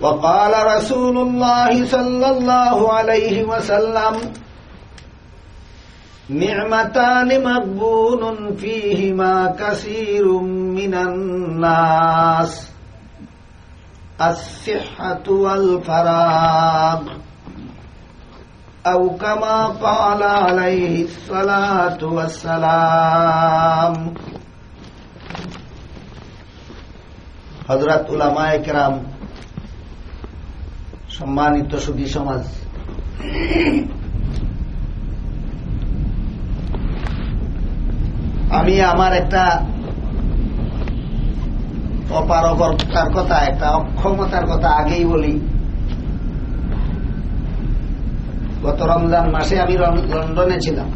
وقال رسول الله صلى الله عليه وسلم نعمتان مغبون فيهما كثير من الناس الصحة والفراغ. أو كما قال عليه الصلاة والسلام. حضرت علماء کرام সম্মানিত সুদী সমাজ। আমি আমার একটা অপারগতার কথা, একটা অক্ষমতার কথা আগেই বলি। গত রমজান মাসে আমি লন্ডনে ছিলাম।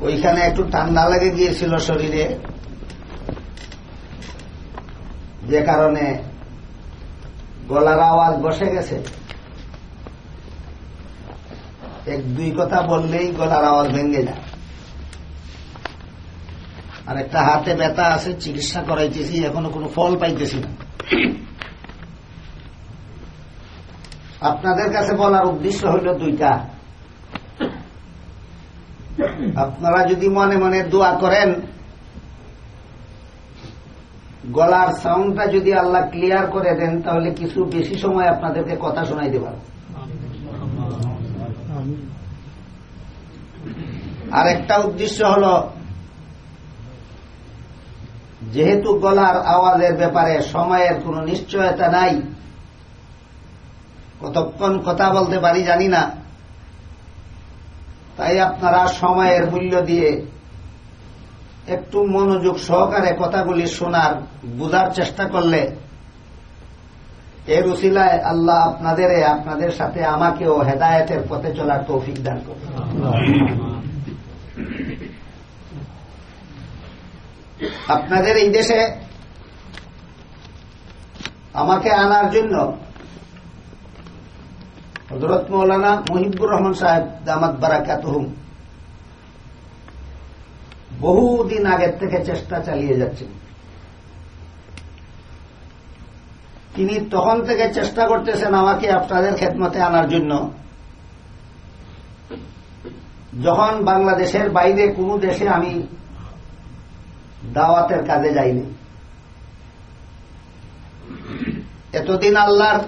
ওইখানে একটু ঠান্ডা লেগে গিয়েছিল শরীরে। যে কারণে গলার আওয়াজ বসে গেছে। এক দুই কথা বললেই গলার আওয়াজ ভেঙে যায়। আর একটা হাতে ব্যথা আছে, চিকিৎসা করাইতেছি, এখনও কোনো ফল পাইতেছি না। আপনাদের কাছে বলার উদ্দেশ্য হইল দুইটা। আপনারা যদি মনে মনে দোয়া করেন গলার সাউন্ডটা যদি আল্লাহ ক্লিয়ার করে দেন, তাহলে কিছু বেশি সময় আপনাদেরকে কথা শোনাই দেবার আর একটা উদ্দেশ্য হল, যেহেতু গলার আওয়াজের ব্যাপারে সময়ের কোন নিশ্চয়তা নাই, কতক্ষণ কথা বলতে পারি জানি না, তাই আপনারা সময়ের মূল্য দিয়ে একটু মনোযোগ সহকারে কথাগুলি শোনার বুঝার চেষ্টা করলে এর উসিলায় আল্লাহ আপনাদের আপনাদের সাথে আমাকেও হেদায়তের পথে চলার তৌফিক দান করবে আপনাদের এই দেশে আমাকে আনার জন্য হজরত মৌলানা মহিবুর রহমান সাহেব দামাত বারাকাত বহুদিন আগের থেকে চেষ্টা চালিয়ে যাচ্ছেন। তিনি তখন থেকে চেষ্টা করতেছেন আমাকে আপনাদের খেদমতে আনার জন্য। যখন বাংলাদেশের বাইরে কোন দেশে আমি দাওয়াতের কাজে যাইনি। এতদিন আল্লাহর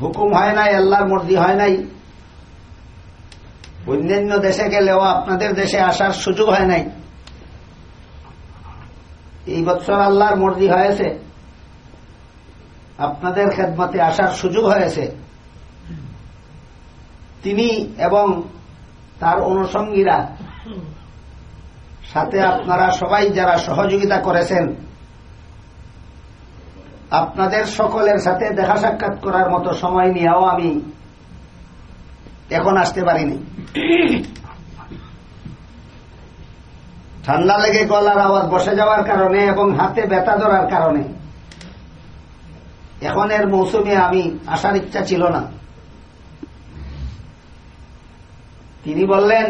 হুকুম হয় নাই, আল্লাহর মর্জি হয় নাই। অন্যান্য দেশে গেলেও আপনাদের দেশে আসার সুযোগ হয় নাই। এই বছর আল্লাহর মর্জি হয়েছে। আপনাদের খেদমতে আসার সুযোগ হয়েছে। তিনি এবং তার অনুষঙ্গীরা সাথে আপনারা সবাই যারা সহযোগিতা করেছেন, আপনাদের সকলের সাথে দেখা সাক্ষাৎ করার মতো সময় নিয়েও আমি এখন আসতে পারিনি। ঠান্ডা লেগে গলার আওয়াজ বসে যাওয়ার কারণে এবং হাতে ব্যথা ধরার কারণে। এখন এর মৌসুমে আমি আসার ইচ্ছা ছিল না। তিনি বললেন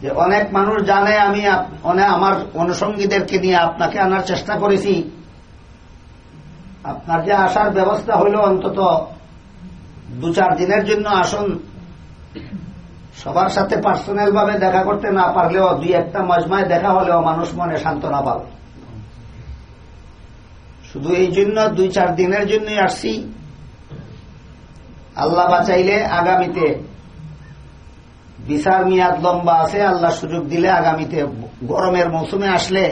যে, অনেক মানুষ জানে আমি আমার অনুষঙ্গীদেরকে নিয়ে আপনাকে আনার চেষ্টা করেছি। আপনার যে আসার ব্যবস্থা হইল অন্তত দু চার দিনের জন্য আসুন। সবার সাথে পার্সোনাল ভাবে দেখা করতে না পারলেও দুই একটা মজমায় দেখা হলেও মানুষ মনে সান্ত্বনা পাবে। শুধু এই জন্য দুই চার দিনের জন্যই আসছি। আল্লাহ বাঁচাইলে আগামীতে বিচার মেয়াদ লম্বা আছে, আল্লাহ সুযোগ দিলে আগামীতে গরমের মৌসুমে আসলে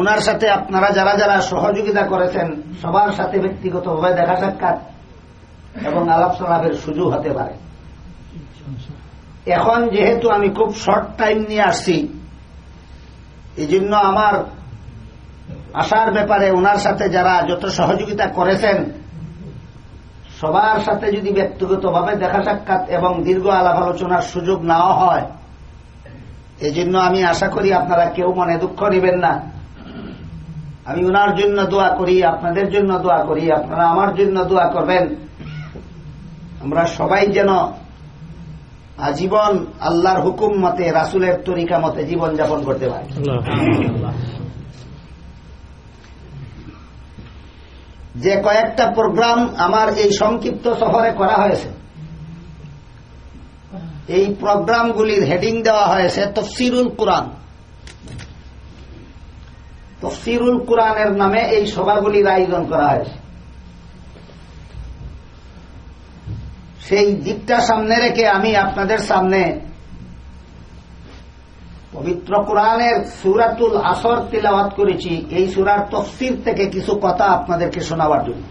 উনার সাথে আপনারা যারা যারা সহযোগিতা করেছেন, সবার সাথে ব্যক্তিগতভাবে দেখা সাক্ষাৎ এবং আলাপ সালাপের সুযোগ হতে পারে। এখন যেহেতু আমি খুব শর্ট টাইম নিয়ে আসছি এই জন্য আমার আসার ব্যাপারে ওনার সাথে যারা যত সহযোগিতা করেছেন, সবার সাথে যদি ব্যক্তিগতভাবে দেখা সাক্ষাৎ এবং দীর্ঘ আলাপ আলোচনার সুযোগ নাও হয় এই জন্য আমি আশা করি আপনারা কেউ মনে দুঃখ নেবেন না। আমি ওনার জন্য দোয়া করি, আপনাদের জন্য দোয়া করি, আপনারা আমার জন্য দোয়া করবেন। আমরা সবাই যেন আজীবন আল্লাহর হুকুম মতে, রাসুলের তরিকা মতে জীবন যাপন করতে পারে। যে কয়েকটা প্রোগ্রাম আমার এই সংক্ষিপ্ত সফরে করা হয়েছে, এই প্রোগ্রামগুলির হেডিং দেওয়া হয়েছে তফসিরুল কোরআন। তফসিরুল কোরআনের নামে এই সভাগুলির আয়োজন করা হয়েছে। সেই দিকটা সামনে রেখে আমি আপনাদের সামনে পবিত্র কোরআনের সুরাতুল আসর তিলাওয়াত করেছি। এই সুরার তফসির থেকে কিছু কথা আপনাদেরকে শোনাবার জন্য।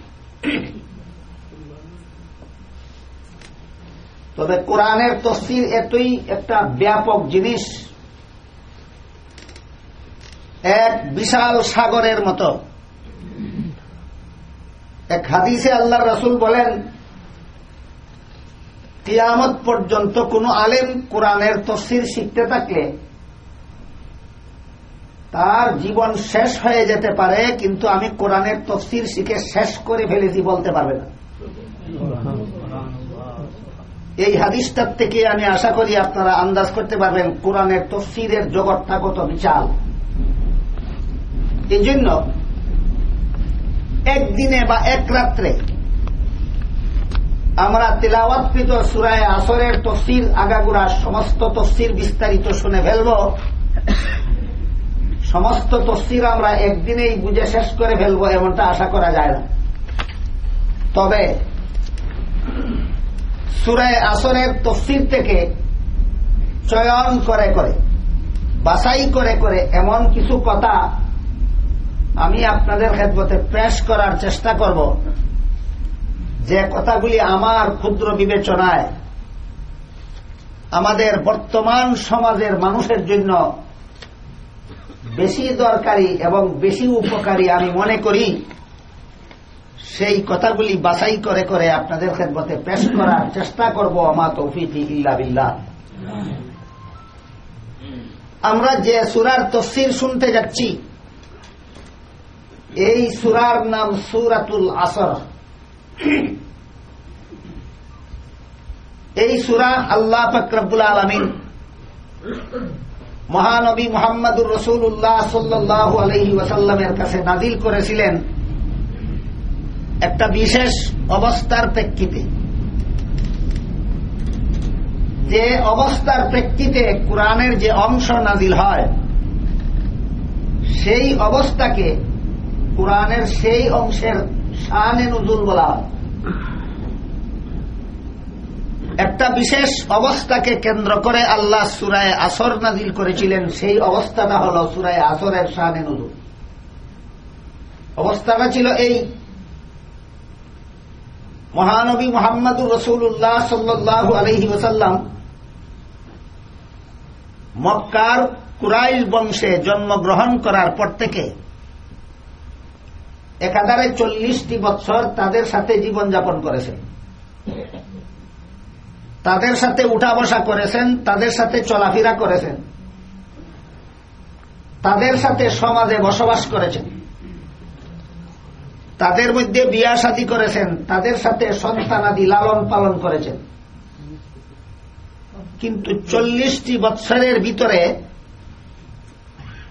তবে কোরআনের তফসির এতই একটা ব্যাপক জিনিস, এক বিশাল সাগরের মতো। এক হাদিসে আল্লাহ রসুল বলেন কিয়ামত পর্যন্ত কোন আলেম কোরআনের তফসির শিখতে থাকলে তার জীবন শেষ হয়ে যেতে পারে, কিন্তু আমি কোরআনের তফসির শিখে শেষ করে ফেলেছি বলতে পারবে না। এই হাদিসটার থেকে আমি আশা করি আপনারা আন্দাজ করতে পারবেন কোরআনের তফসিরের জগৎটা কত বিশাল। এই জন্য একদিনে বা এক রাত্রে আমরা তেলাওয়াতকৃত সুরায় আসরের তফসির আগাগুড়া সমস্ত তফসির বিস্তারিত শুনে ফেলব। সমস্ত তফসির আমরা একদিনেই বুঝে শেষ করে ফেলব এমনটা আশা করা যায় না। তবে সুরায় আসরের তফসির থেকে চয়ন করে করে, বাছাই করে করে এমন কিছু কথা আমি আপনাদের খেদমতে পেশ করার চেষ্টা করব। যে কথাগুলি আমার ক্ষুদ্র বিবেচনায়, আমাদের বর্তমান সমাজের মানুষের জন্য বেশি দরকারি এবং বেশি উপকারী আমি মনে করি, সেই কথাগুলি বাছাই করে করে আপনাদের খেদমতে পেশ করার চেষ্টা করব, আমা তৌফিকি ইল্লা বিল্লাহ। আমরা যে সুরার তসির শুনতে যাচ্ছি, এই সুরার নাম সুরাতুল আসর। এই সুরা আল্লাহ ফকরবুল আলমিন। মহানবী মোহাম্মদুর রসুল্লাহ সাল্লাহ আলহি ওয়াসাল্লামের কাছে নাজিল করেছিলেন একটা বিশেষ অবস্থার প্রেক্ষিতে। যে অবস্থার প্রেক্ষিতে কোরআনের যে অংশ নাজিল হয়, সেই অবস্থাকে কোরআনের সেই অংশের শানে নজুল বলা একটা বিশেষ অবস্থাকে কেন্দ্র করে আল্লাহ সুরায় আসর নাজিল করেছিলেন, সেই অবস্থাটা হল সুরায় আসরের শানে নজুল অবস্থাটা ছিল এই। মহানবী মোহাম্মদুর রসুল্লাহ সাল্লু আলহি ওসাল্লাম মক্কার কুরাইশ বংশে জন্মগ্রহণ করার পর থেকে একাধারে চল্লিশটি বছর তাদের সাথে জীবনযাপন করেছেন। তাদের সাথে উঠা বসা করেছেন, তাদের সাথে চলাফেরা করেছেন, তাদের সাথে সমাজে বসবাস করেছেন, তাদের মধ্যে বিয়া শাদী করেছেন, তাদের সাথে সন্তানাদি লালন পালন করেছেন। কিন্তু চল্লিশটি বৎসরের ভিতরে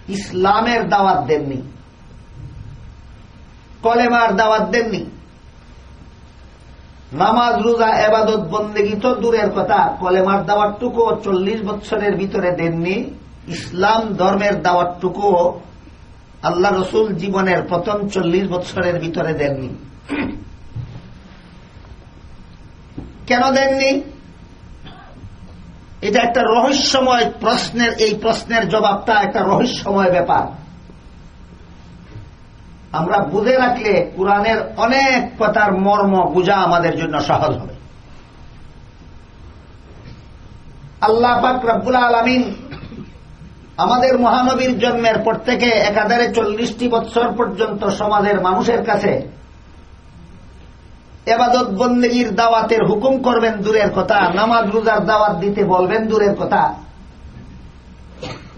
ইসলামের দাওয়াত দেননি। কলেমার দাওয়াত দেননি। নামাজ, রোজা, এবাদত, বন্দেগি তো দূরের কথা। কলেমার দাওয়াতটুকু চল্লিশ বৎসরের ভিতরে দেননি। ইসলাম ধর্মের দাওয়াতটুকু আল্লাহ রসুল জীবনের প্রথম চল্লিশ বৎসরের ভিতরে দেননি। কেন দেননি? এটা একটা রহস্যময় প্রশ্নের, এই প্রশ্নের জবাবটা একটা রহস্যময় ব্যাপার। আমরা বুঝে রাখলে কোরআনের অনেক কথার মর্ম বোঝা আমাদের জন্য সহজ হবে। আল্লাহ পাক রব্বুল আলমিন আমাদের মহানবীর জন্মের পর থেকে একাধারে চল্লিশটি বৎসর পর্যন্ত সমাজের মানুষের কাছে এবাদত বন্দীর দাওয়াতের হুকুম করবেন দূরের কথা, নামাজ রোজার দাওয়াত দিতে বলবেন দূরের কথা।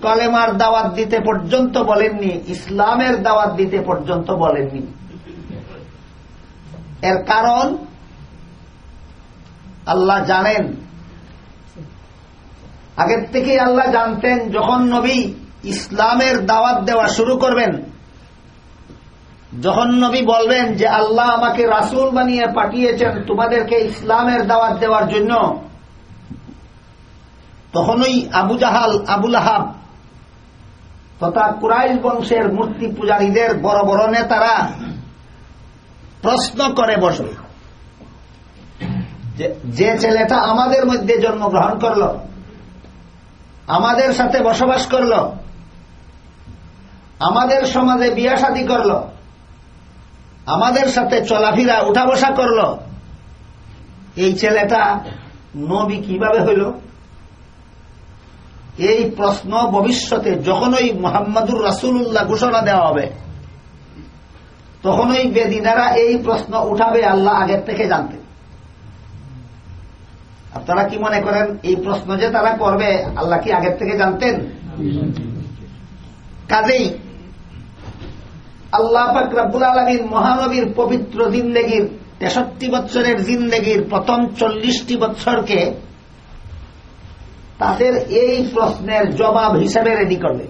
কলেমার দাওয়াত দিতে পর্যন্ত বলেননি, ইসলামের দাওয়াত দিতে পর্যন্ত বলেননি। এর কারণ, আল্লাহ জানেন। আগের থেকেই আল্লাহ জানতেন, যখন নবী ইসলামের দাওয়াত দেওয়া শুরু করবেন, যখন নবী বলবেন যে, আল্লাহ আমাকে রাসুল বানিয়ে পাঠিয়েছেন তোমাদেরকে ইসলামের দাওয়াত দেওয়ার জন্য, তখনই আবু জাহাল আবুল আহাব তথা কুরাইল বংশের মূর্তি পূজারীদের বড় বড় নেতারা প্রশ্ন করে বসবে যে ছেলেটা আমাদের মধ্যে জন্মগ্রহণ করল, আমাদের সাথে বসবাস করল, আমাদের সমাজে বিয়া শাদী করল, আমাদের সাথে চলাফেরা, উঠা বসা করল, এই ছেলেটা নবী কীভাবে হইল? এই প্রশ্ন ভবিষ্যতে যখনই মোহাম্মদুর রাসুল্লাহ ঘোষণা দেওয়া হবে, তখনই বেদিনারা এই প্রশ্ন উঠাবে, আল্লাহ আগের থেকে জানতে। আপনারা কি মনে করেন, এই প্রশ্ন যে তারা করবে, আল্লাহ কি আগের থেকে জানতেন? কাজেই আল্লাহ ফাকরাবুল আলমীর মহানবীর পবিত্র জিন্দেগির তেষট্টি বৎসরের জিন্দেগির প্রথম চল্লিশটি বৎসরকে তাদের এই প্রশ্নের জবাব হিসেবে রেডি করবে।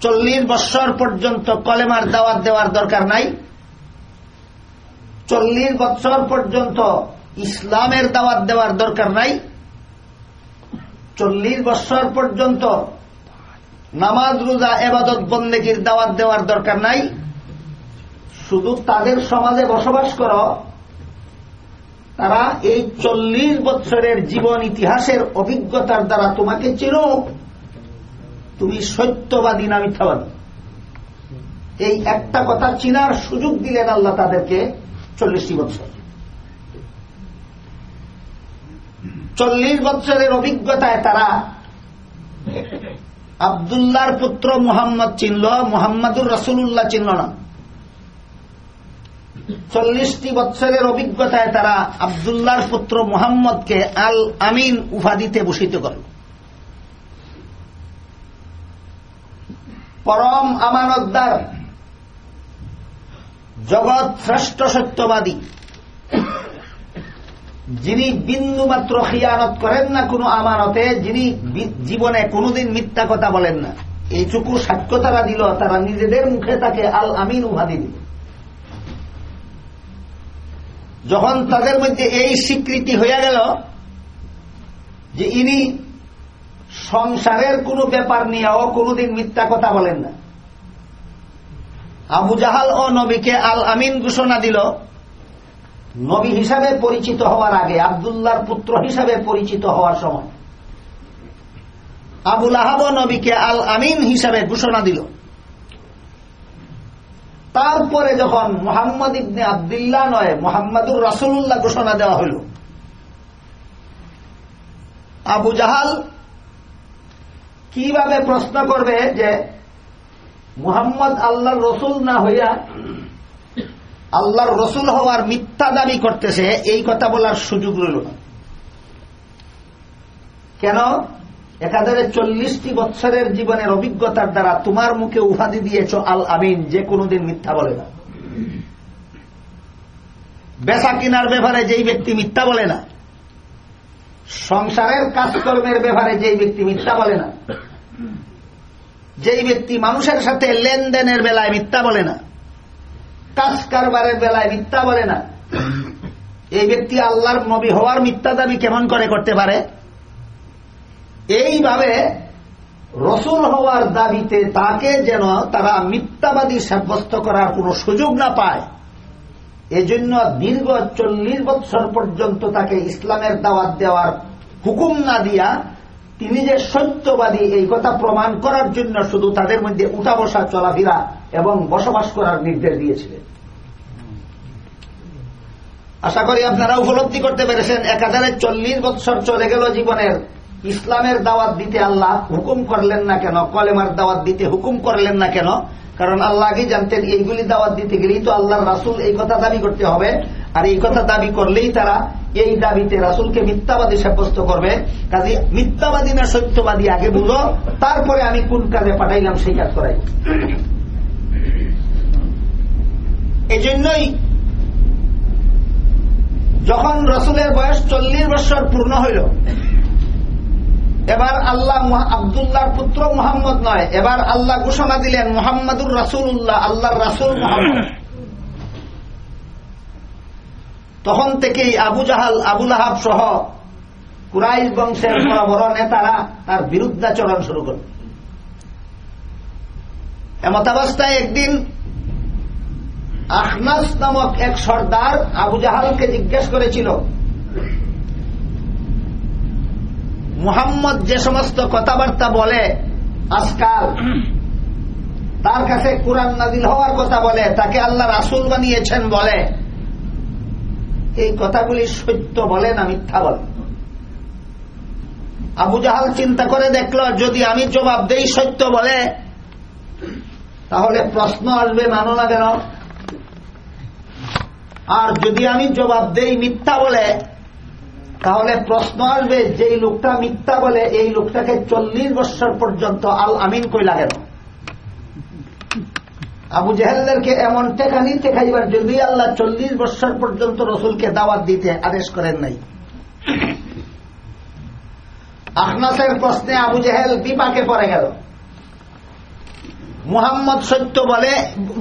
চল্লিশ বৎসর পর্যন্ত কলেমার দাওয়াত দেওয়ার দরকার নাই। চল্লিশ বৎসর পর্যন্ত ইসলামের দাওয়াত দেওয়ার দরকার নাই। চল্লিশ বৎসর পর্যন্ত নামাজ, রোজা, এবাদত, বন্দেগীর দাওয়াত দেওয়ার দরকার নাই। শুধু তাদের সমাজে বসবাস করো তারা এই চল্লিশ বৎসরের জীবন ইতিহাসের অভিজ্ঞতার দ্বারা তোমাকে চিনুক। তুমি সত্যবাদী না মিথ্যাবাদী। এই একটা কথা চিনার সুযোগ দিলেন আল্লাহ তাদেরকে চল্লিশটি বৎসর। চল্লিশ বৎসরের অভিজ্ঞতায় তারা আবদুল্লাহর পুত্র মুহাম্মদ চিনল, মুহাম্মদুর রসুল্লাহ চিনল না। চল্লিশটি বৎসরের অভিজ্ঞতায় তারা আবদুল্লাহর পুত্র মুহাম্মদকে আল আমিন উপাধিতে ভূষিত করল পরম আমানতদার, জগৎ শ্রেষ্ঠ সত্যবাদী, যিনি বিন্দু মাত্র খিয়ানত করেন না কোনো আমানতে, যিনি জীবনে কোনোদিন মিথ্যা কথা বলেন না। এইটুকু সাক্ষ্য তারা দিল, তারা নিজেদের মুখে তাকে আল আমিন উপাধি দিল। যখন তাদের মধ্যে এই স্বীকৃতি হয়ে গেল, যে ইনি সংসারের কোনো ব্যাপার নিয়েও কোনোদিন মিথ্যা কথা বলেন না। আবু জাহাল ও নবীকে আল আমিন ঘোষণা দিল, নবী হিসাবে পরিচিত হওয়ার আগে, আবদুল্লাহর পুত্র হিসাবে পরিচিত হওয়ার সময়। আবুল আহাব নবীকে আল আমিন হিসাবে ঘোষণা দিল। তারপরে যখন মোহাম্মদ ইবনে আবদুল্লাহ নয়, মোহাম্মদুর রাসুল্লাহ ঘোষণা দেওয়া হল, আবু জাহাল কীভাবে প্রশ্ন করবে যে মুহাম্মদ আল্লাহর রসুল না হইয়া আল্লাহর রসুল হওয়ার মিথ্যা দাবি করতেছে, এই কথা বলার সুযোগ রইল না। কেন? একাধারে চল্লিশটি বৎসরের জীবনের অভিজ্ঞতার দ্বারা তোমার মুখে উপাধি দিয়েছ আল আমিন যে কোনোদিন মিথ্যা বলে না। বেচা কিনার ব্যাপারে যেই ব্যক্তি মিথ্যা বলে না, সংসারের কাজকর্মের ব্যাপারে যেই ব্যক্তি মিথ্যা বলে না, যেই ব্যক্তি মানুষের সাথে লেনদেনের বেলায় মিথ্যা বলে না কাজ কারবারের বেলায় মিথ্যা বলে না, এই ব্যক্তি আল্লাহর নবী হওয়ার মিথ্যা দাবি কেমন করে করতে পারে? এইভাবে রসুল হওয়ার দাবিতে তাকে যেন তারা মিথ্যাবাদী সাব্যস্ত করার কোন সুযোগ না পায়, এজন্য দীর্ঘ চল্লিশ বৎসর পর্যন্ত তাকে ইসলামের দাওয়াত দেওয়ার হুকুম না দিয়া তিনি যে সত্যবাদী এই কথা প্রমাণ করার জন্য শুধু তাদের মধ্যে উঠা বসা চলাফেরা এবং বসবাস করার নির্দেশ দিয়েছিলেন। আশা করি আপনারা উপলব্ধি করতে পেরেছেন একাধারে চল্লিশ বৎসর চলে গেল জীবনের ইসলামের দাওয়াত দিতে আল্লাহ হুকুম করলেন না কেন? কলেমার দাওয়াত দিতে হুকুম করলেন না কেন? কারণ আল্লাহ আগে জানতেন, এইগুলি দাওয়াত দিতে গেলেই তো আল্লাহর রাসুল এই কথা দাবি করতে হবে। আর এই কথা দাবি করলেই তারা এই দাবিতে রাসুলকে মিথ্যাবাদী সাব্যস্ত করবে। কাজে মিথ্যাবাদী না সত্যবাদী আগে বুঝো তারপরে আমি কোন কাজে পাঠাইলাম সেই কাজ করাই। এই জন্যই যখন রসুলের বয়স চল্লিশ বছর পূর্ণ হইল এবার আল্লাহ আবদুল্লাহর পুত্র মুহাম্মদ নয়। এবার আল্লাহ ঘোষণা দিলেন, মোহাম্মদুর রাসুল্লাহ আল্লাহর রাসুল মোহাম্মদ। তখন থেকেই আবু জাহাল আবুল আহাব সহ কুরাইশ বংশের বড় বড় নেতারা তার বিরুদ্ধাচরণ শুরু করল। এমতাবস্থায় একদিন আহনাস নামক এক সর্দার আবু জাহালকে জিজ্ঞেস করেছিল মুহাম্মদ যে সমস্ত কথাবার্তা বলে আজকাল, তার কাছে কোরআন নাজিল হওয়ার কথা বলে, তাকে আল্লাহ রাসুল বানিয়েছেন বলে, এই কথাগুলি সত্য বলে না মিথ্যা বলে? আবু জাহাল চিন্তা করে দেখল, যদি আমি জবাব দেই সত্য বলে, তাহলে প্রশ্ন আসবে, মানো না কেন? আর যদি আমি জবাব দেই মিথ্যা বলে তাহলে প্রশ্ন আসবে, যেই লোকটা মিথ্যা বলে, এই লোকটাকে চল্লিশ বছর পর্যন্ত আল আমিন কই লাগে না আবু জেহেলদেরকে এমন টেকানি টেকাইবার যদি আল্লাহ চল্লিশ বছর পর্যন্ত রসুলকে দাওয়াত দিতে আদেশ করেন নাই। আহনাসের প্রশ্নে আবু জেহেল বিপাকে পড়ে গেল। মুহাম্মদ সত্য বলে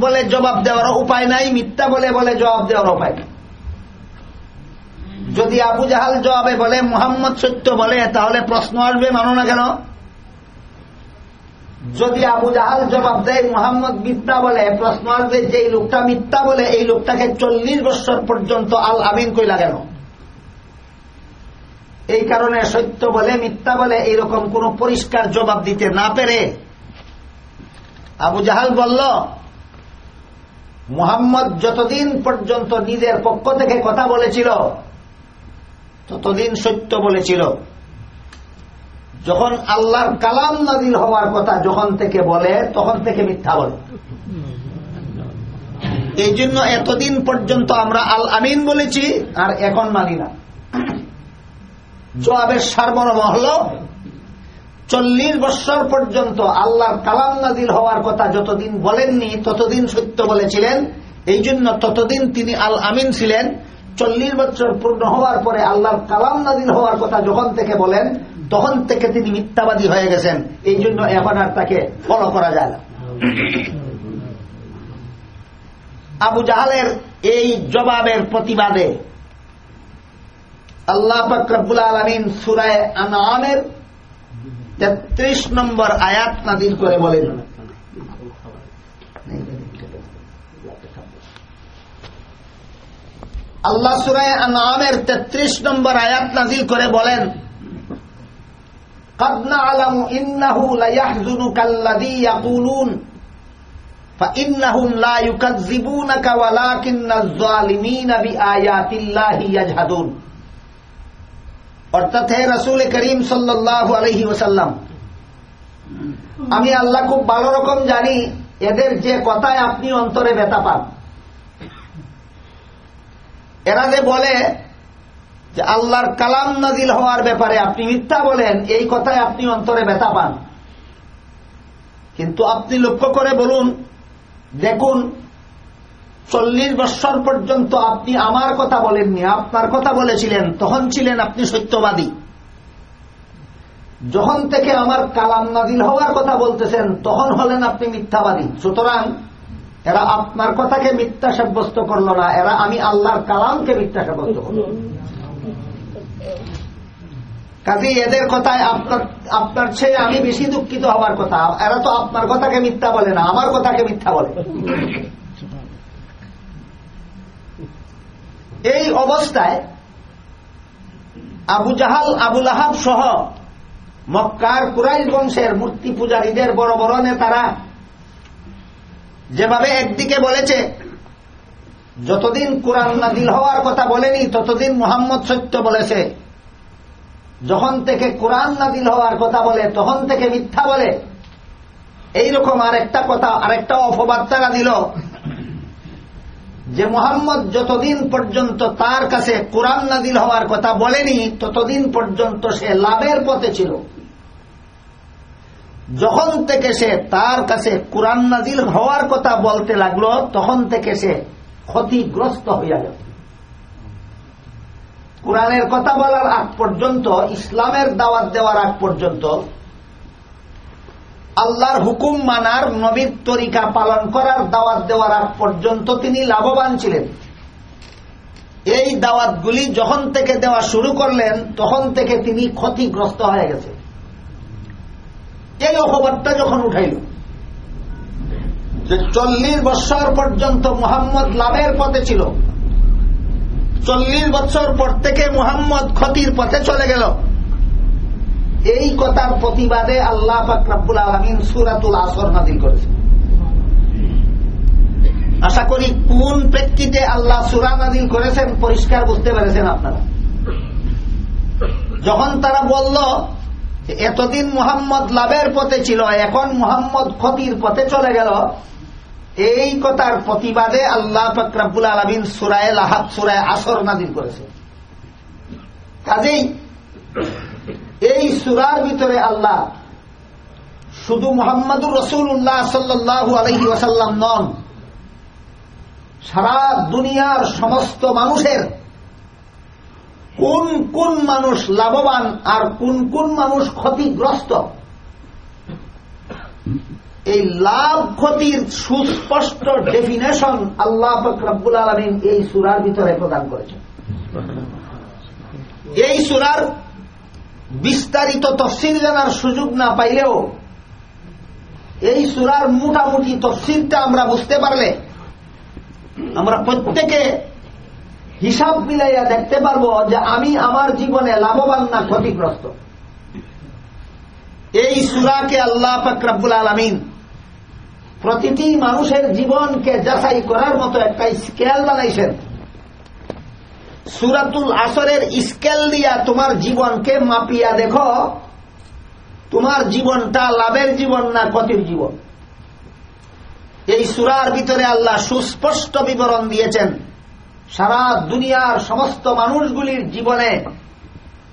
বলে জবাব দেওয়ার উপায় নাই, মিথ্যা বলে বলে জবাব দেওয়ার উপায় নেই। যদি আবু জাহাল জবাবে বলে, মোহাম্মদ সত্য বলে, তাহলে প্রশ্ন আসবে, মানো না কেন? যদি আবু জাহাল জবাব দেয়, মোহাম্মদ মিথ্যা বলে, প্রশ্ন আসবে যে এই লোকটা মিথ্যা বলে, এই লোকটাকে চল্লিশ বছর পর্যন্ত আল আমিন কই লাগান এই কারণে সত্য বলে, মিথ্যা বলে, এইরকম কোন পরিষ্কার জবাব দিতে না পেরে আবু জাহাল বলল, মুহাম্মদ যতদিন পর্যন্ত নিজের পক্ষ থেকে কথা বলেছিল ততদিন সত্য বলেছিল। যখন আল্লাহর কালাম নাজিল হওয়ার কথা যখন থেকে বলে, তখন থেকে মিথ্যা বলে। এই জন্য এতদিন পর্যন্ত আমরা আল আমিন বলেছি, আর এখন মানি না। জবাবের সারমর্ম হল, চল্লিশ বৎসর পর্যন্ত আল্লাহর কালাম নাজিল হওয়ার কথা যতদিন বলেননি, ততদিন সত্য বলেছিলেন। এই জন্য ততদিন তিনি আল আমিন ছিলেন। চল্লিশ বছর পূর্ণ হওয়ার পরে আল্লাহর কালাম নাজিল হওয়ার কথা যখন থেকে বলেন, তখন থেকে তিনি মিথ্যাবাদী হয়ে গেছেন। এই জন্য এখন আর তাকে ফলো করা যায় না। আবু জাহালের এই জবাবের প্রতিবাদে আল্লাহ ফকরাবুল আলমিন সুরায় আনামের তেত্রিশ নম্বর আয়াত নাদিল করে বলেন। আল্লাহ সুরায় আনামের তেত্রিশ নম্বর আয়াত নাজিল করে বলেন قد نعلم إنه ليحزنك الذي يقولون فإنهم لا يكذبونك ولكن الظالمين بآيات الله يجهدون অর্থাৎ হে রসুল করিম সাল্লাহ আলহি ওসাল্লাম আমি আল্লাহ খুব ভালো রকম জানি এদের যে কথায় আপনি অন্তরে ব্যথা পান এরা যে বলে যে আল্লাহর কালাম নাজিল হওয়ার ব্যাপারে আপনি মিথ্যা বলেন, এই কথায় আপনি অন্তরে ব্যথা পান। কিন্তু আপনি লক্ষ্য করে বলুন, দেখুন, চল্লিশ বৎসর পর্যন্ত আপনি আমার কথা বলেননি, আপনার কথা বলেছিলেন, তখন ছিলেন আপনি সত্যবাদী। যখন থেকে আমার কালাম নাজিল হওয়ার কথা বলতেছেন, তখন হলেন আপনি মিথ্যাবাদী। সুতরাং এরা আপনার কথাকে মিথ্যা সাব্যস্ত করল না, এরা আমি আল্লাহর কালামকে মিথ্যা সাব্যস্ত করল। কাজে এদের কথায় আপনার আপনার ছেলে আমি বেশি দুঃখিত হওয়ার কথা। এরা তো আপনার কথাকে মিথ্যা বলে না, আমার কথাকে মিথ্যা বলে। এই অবস্থায় আবু জাহাল আবুল আহাব সহ মক্কার কুরাইশ বংশের মূর্তি পূজারীদের বড় বড় নেতারা যেভাবে একদিকে বলেছে, যতদিন কোরআন নাদিল হওয়ার কথা বলেনি, ততদিন মোহাম্মদ সত্য বলেছে। যখন থেকে কোরআন নাদিল হওয়ার কথা বলে, তখন থেকে মিথ্যা বলে। এইরকম আরেকটা কথা, আরেকটা অপবাদ তারা দিল। যে মোহাম্মদ যতদিন পর্যন্ত তার কাছে কোরআন নাদিল হওয়ার কথা বলেনি, ততদিন পর্যন্ত সে লাভের পথে ছিল। যখন থেকে সে তার কাছে কোরআন নাজিল হওয়ার কথা বলতে লাগল, তখন থেকে সে ক্ষতিগ্রস্ত হইয়া গেল। কোরআনের কথা বলার আগ পর্যন্ত, ইসলামের দাওয়াত দেওয়ার আগ পর্যন্ত, আল্লাহর হুকুম মানার নবীর তরিকা পালন করার দাওয়াত দেওয়ার আগ পর্যন্ত তিনি লাভবান ছিলেন। এই দাওয়াতগুলি যখন থেকে দেওয়া শুরু করলেন, তখন থেকে তিনি ক্ষতিগ্রস্ত হয়ে গেছে। এই অপবাদটা যখন উঠাইল, যে চল্লিশ বৎসর পর্যন্ত মোহাম্মদ লাভের পথে ছিল, চল্লিশ বছর পর থেকে মোহাম্মদ ক্ষতির পথে চলে গেল। এই কথার প্রতিবাদে আল্লাহ ফাকরাবুল আলমিন সুরাতুল আসর নাদিল করেছে আশা করি কোন প্রেক্ষিতে আল্লাহ সুরা নাদিল করেছেন পরিষ্কার বুঝতে পেরেছেন আপনারা। যখন তারা বলল এতদিন মোহাম্মদ লাভের পথে ছিল, এখন মোহাম্মদ ক্ষতির পথে চলে গেল। এই কথার প্রতিবাদে আল্লাহ ফকরাবুল আলমিন সুরায় লাহাব সুরায় আসর নাদিল করেছে। কাজেই এই সুরার ভিতরে আল্লাহ শুধু মোহাম্মদুর রসুল্লাহ সাল্লু আলহি ওয়াসাল্লাম নন, সারা দুনিয়ার সমস্ত মানুষের কোন কোন মানুষ লাভবান আর কোন কোন মানুষ ক্ষতিগ্রস্ত? এই লাভ ক্ষতির সুস্পষ্ট ডেফিনেশন আল্লাহ ফকরাবুল আলমিন এই সুরার ভিতরে প্রদান করেছেন। এই সুরার বিস্তারিত তফসিল জানার সুযোগ না পাইলেও এই সুরার মোটামুটি তফসিলটা আমরা বুঝতে পারলে আমরা প্রত্যেকে হিসাব মিলাইয়া দেখতে পারব যে আমি আমার জীবনে লাভবান না ক্ষতিগ্রস্ত। এই সুরাকে আল্লাহ ফকরাবুল আলমিন প্রতিটি মানুষের জীবনকে যাচাই করার মতো একটা স্কেল বানাইছেন। সুরাতুল আসরের স্কেল দিয়া তোমার জীবনকে মাপিয়া দেখো, তোমার জীবনটা লাভের জীবন না ক্ষতির জীবন। এই সুরার ভিতরে আল্লাহ সুস্পষ্ট বিবরণ দিয়েছেন। সারা দুনিয়ার সমস্ত মানুষগুলির জীবনে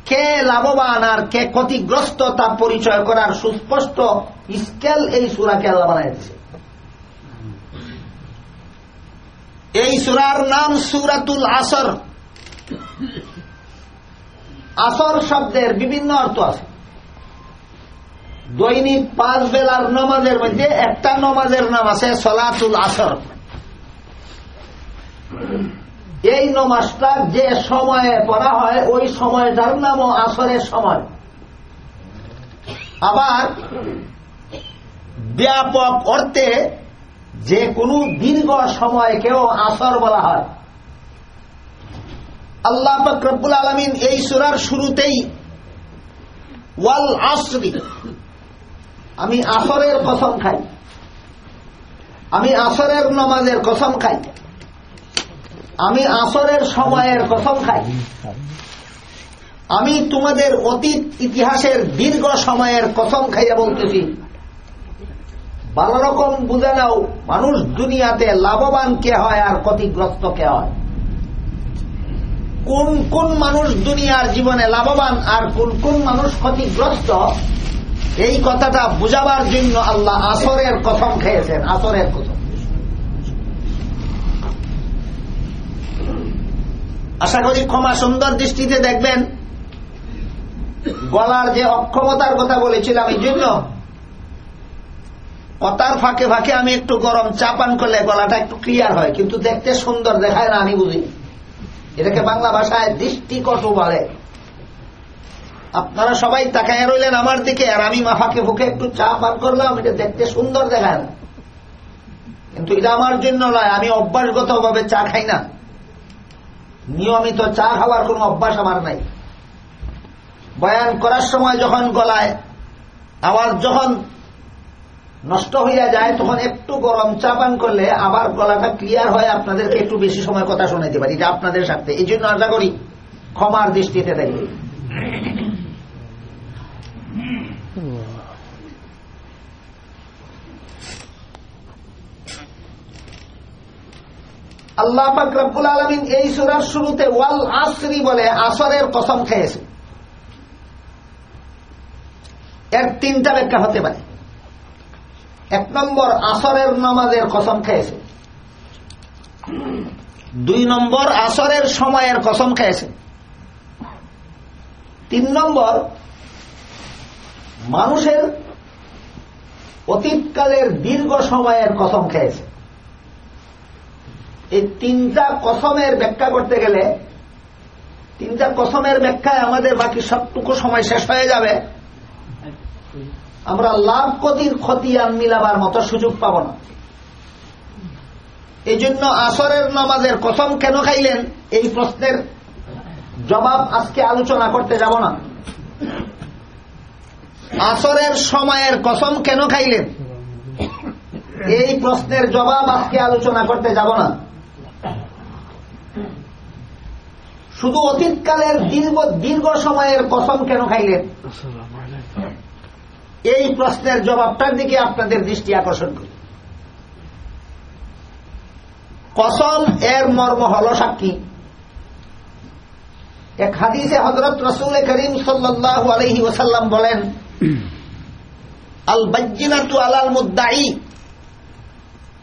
কে লাভবান আর কে ক্ষতিগ্রস্ত তা পরিচয় করার সুস্পষ্ট স্কেল এই সুরাকে আল্লাহ বানাই দিয়েছে। এই সুরার নাম সুরাতুল আসর। আসর শব্দের বিভিন্ন অর্থ আছে। দৈনিক পাঁচ বেলার নমাজের মধ্যে একটা নমাজের নাম আছে সলাতুল আসর। এই নমাজটা যে সময়ে পড়া হয়, ওই সময়টার নামও আসরের সময়। আবার ব্যাপক অর্থে যে কোনো দীর্ঘ সময়কেও আসর বলা হয়। আল্লাহ ফকরবুল আলমিন এই সুরার শুরুতেই ওয়াল আসরি, আমি আসরের কসম খাই, আমি আসরের নমাজের কসম খাই। আমি আসরের সময়ের কসম খাই। আমি তোমাদের অতীত ইতিহাসের দীর্ঘ সময়ের কসম খাইয়া বলতেছি। ভালো রকম বুঝে নাও, মানুষ দুনিয়াতে লাভবান কে হয় আর ক্ষতিগ্রস্ত কে হয়। কোন কোন মানুষ দুনিয়ার জীবনে লাভবান আর কোন কোন মানুষ ক্ষতিগ্রস্ত, এই কথাটা বুঝাবার জন্য আল্লাহ আসরের কথম খেয়েছেন, আসরের কথম আশা করি ক্ষমা সুন্দর দৃষ্টিতে দেখবেন। গলার যে অক্ষমতার কথা বলেছিলাম, এই জন্য। কথার ফাঁকে ফাঁকে আমি একটু গরম চা পান করলে গলাটা একটু ক্লিয়ার হয়, কিন্তু দেখতে সুন্দর দেখায় না, আমি বুঝি এটাকে বাংলা ভাষায় দৃষ্টিকটু বলে। আপনারা সবাই তাকায় রইলেন আমার দিকে, আর আমি মাফাকে ফুকে একটু চা পান করলাম, এটা দেখতে সুন্দর দেখায় না। কিন্তু এটা আমার জন্য নয়, আমি অভ্যাসগত ভাবে চা খাই না। নিয়মিত চা খাওয়ার কোন অভ্যাস আমার নাই। বয়ান করার সময় যখন গলায় আওয়াজ যখন নষ্ট হইয়া যায়, তখন একটু গরম চা পান করলে আবার গলাটা ক্লিয়ার হয়, আপনাদেরকে একটু বেশি সময় কথা শোনাইতে পারি। এটা আপনাদের সাথে এই জন্য আশা করি ক্ষমার দৃষ্টিতে দেখবে আল্লাহ পাক রব্বুল আলমিন এই সুরার শুরুতে ওয়াল আসরি বলে আসরের কসম খেয়েছে। এর তিনটা ব্যাখ্যা হতে পারে। এক নম্বর, আসরের নামাজের কসম খেয়েছে। দুই নম্বর, আসরের সময়ের কসম খেয়েছে। তিন নম্বর, মানুষের অতীতকালের দীর্ঘ সময়ের কসম খেয়েছে। এই তিনটা কসমের ব্যাখ্যা করতে গেলে, তিনটা কসমের ব্যাখ্যায় আমাদের বাকি সবটুকু সময় শেষ হয়ে যাবে। আমরা লাভ ক্ষতির খতিয়ান মিলাবার মতো সুযোগ পাব না। এই জন্য আসরের নামাজের কসম কেন খাইলেন? এই প্রশ্নের জবাব আজকে আলোচনা করতে যাব না। আসরের সময়ের কসম কেন খাইলেন? এই প্রশ্নের জবাব আজকে আলোচনা করতে যাব না। শুধু অতীতকালের দীর্ঘ দীর্ঘ সময়ের কসম কেন খাইলেন? এই প্রশ্নের জবাবটার দিকে আপনাদের দৃষ্টি আকর্ষণ করি। কসম এর মর্ম হল সাক্ষী। এক হাদিসে হজরত রসুল করিম সাল্লাহ আলহি ওসাল্লাম বলেন আল বাজ্জিনাতু আলাল মুদ্দাই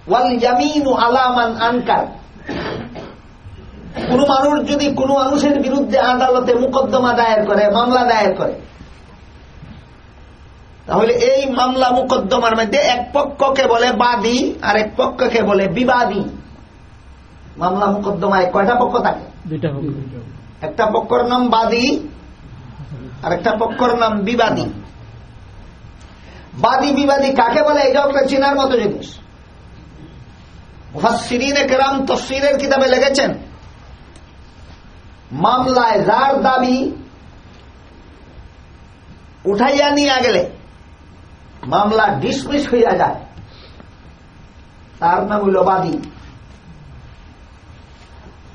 ওয়াল জামিনু আলামান আনকার। কোন মানুষ যদি কোন মানুষের বিরুদ্ধে আদালতে মুকদ্দমা দায়ের করে মামলা দায়ের করে তাহলে এই মামলা মুকদ্দমার মধ্যে এক পক্ষকে বলে বাদী আর এক পক্ষকে বলে বিবাদী। মামলা মুকদ্দমায় কয়টা পক্ষ থাকে? একটা পক্ষর নাম বাদী আর একটা পক্ষর নাম বিবাদী। বাদী বিবাদী কাকে বলে? এটাও একটা চেনার মতো জিনিস। মুফাসসিরিনে কেরাম তফসিরের কিতাবে লেগেছেন মামলায় যার দাবি উঠাইয়া নিয়ে গেলে মামলা ডিসমিস হইয়া যায়। তার নাম হইল বাদী।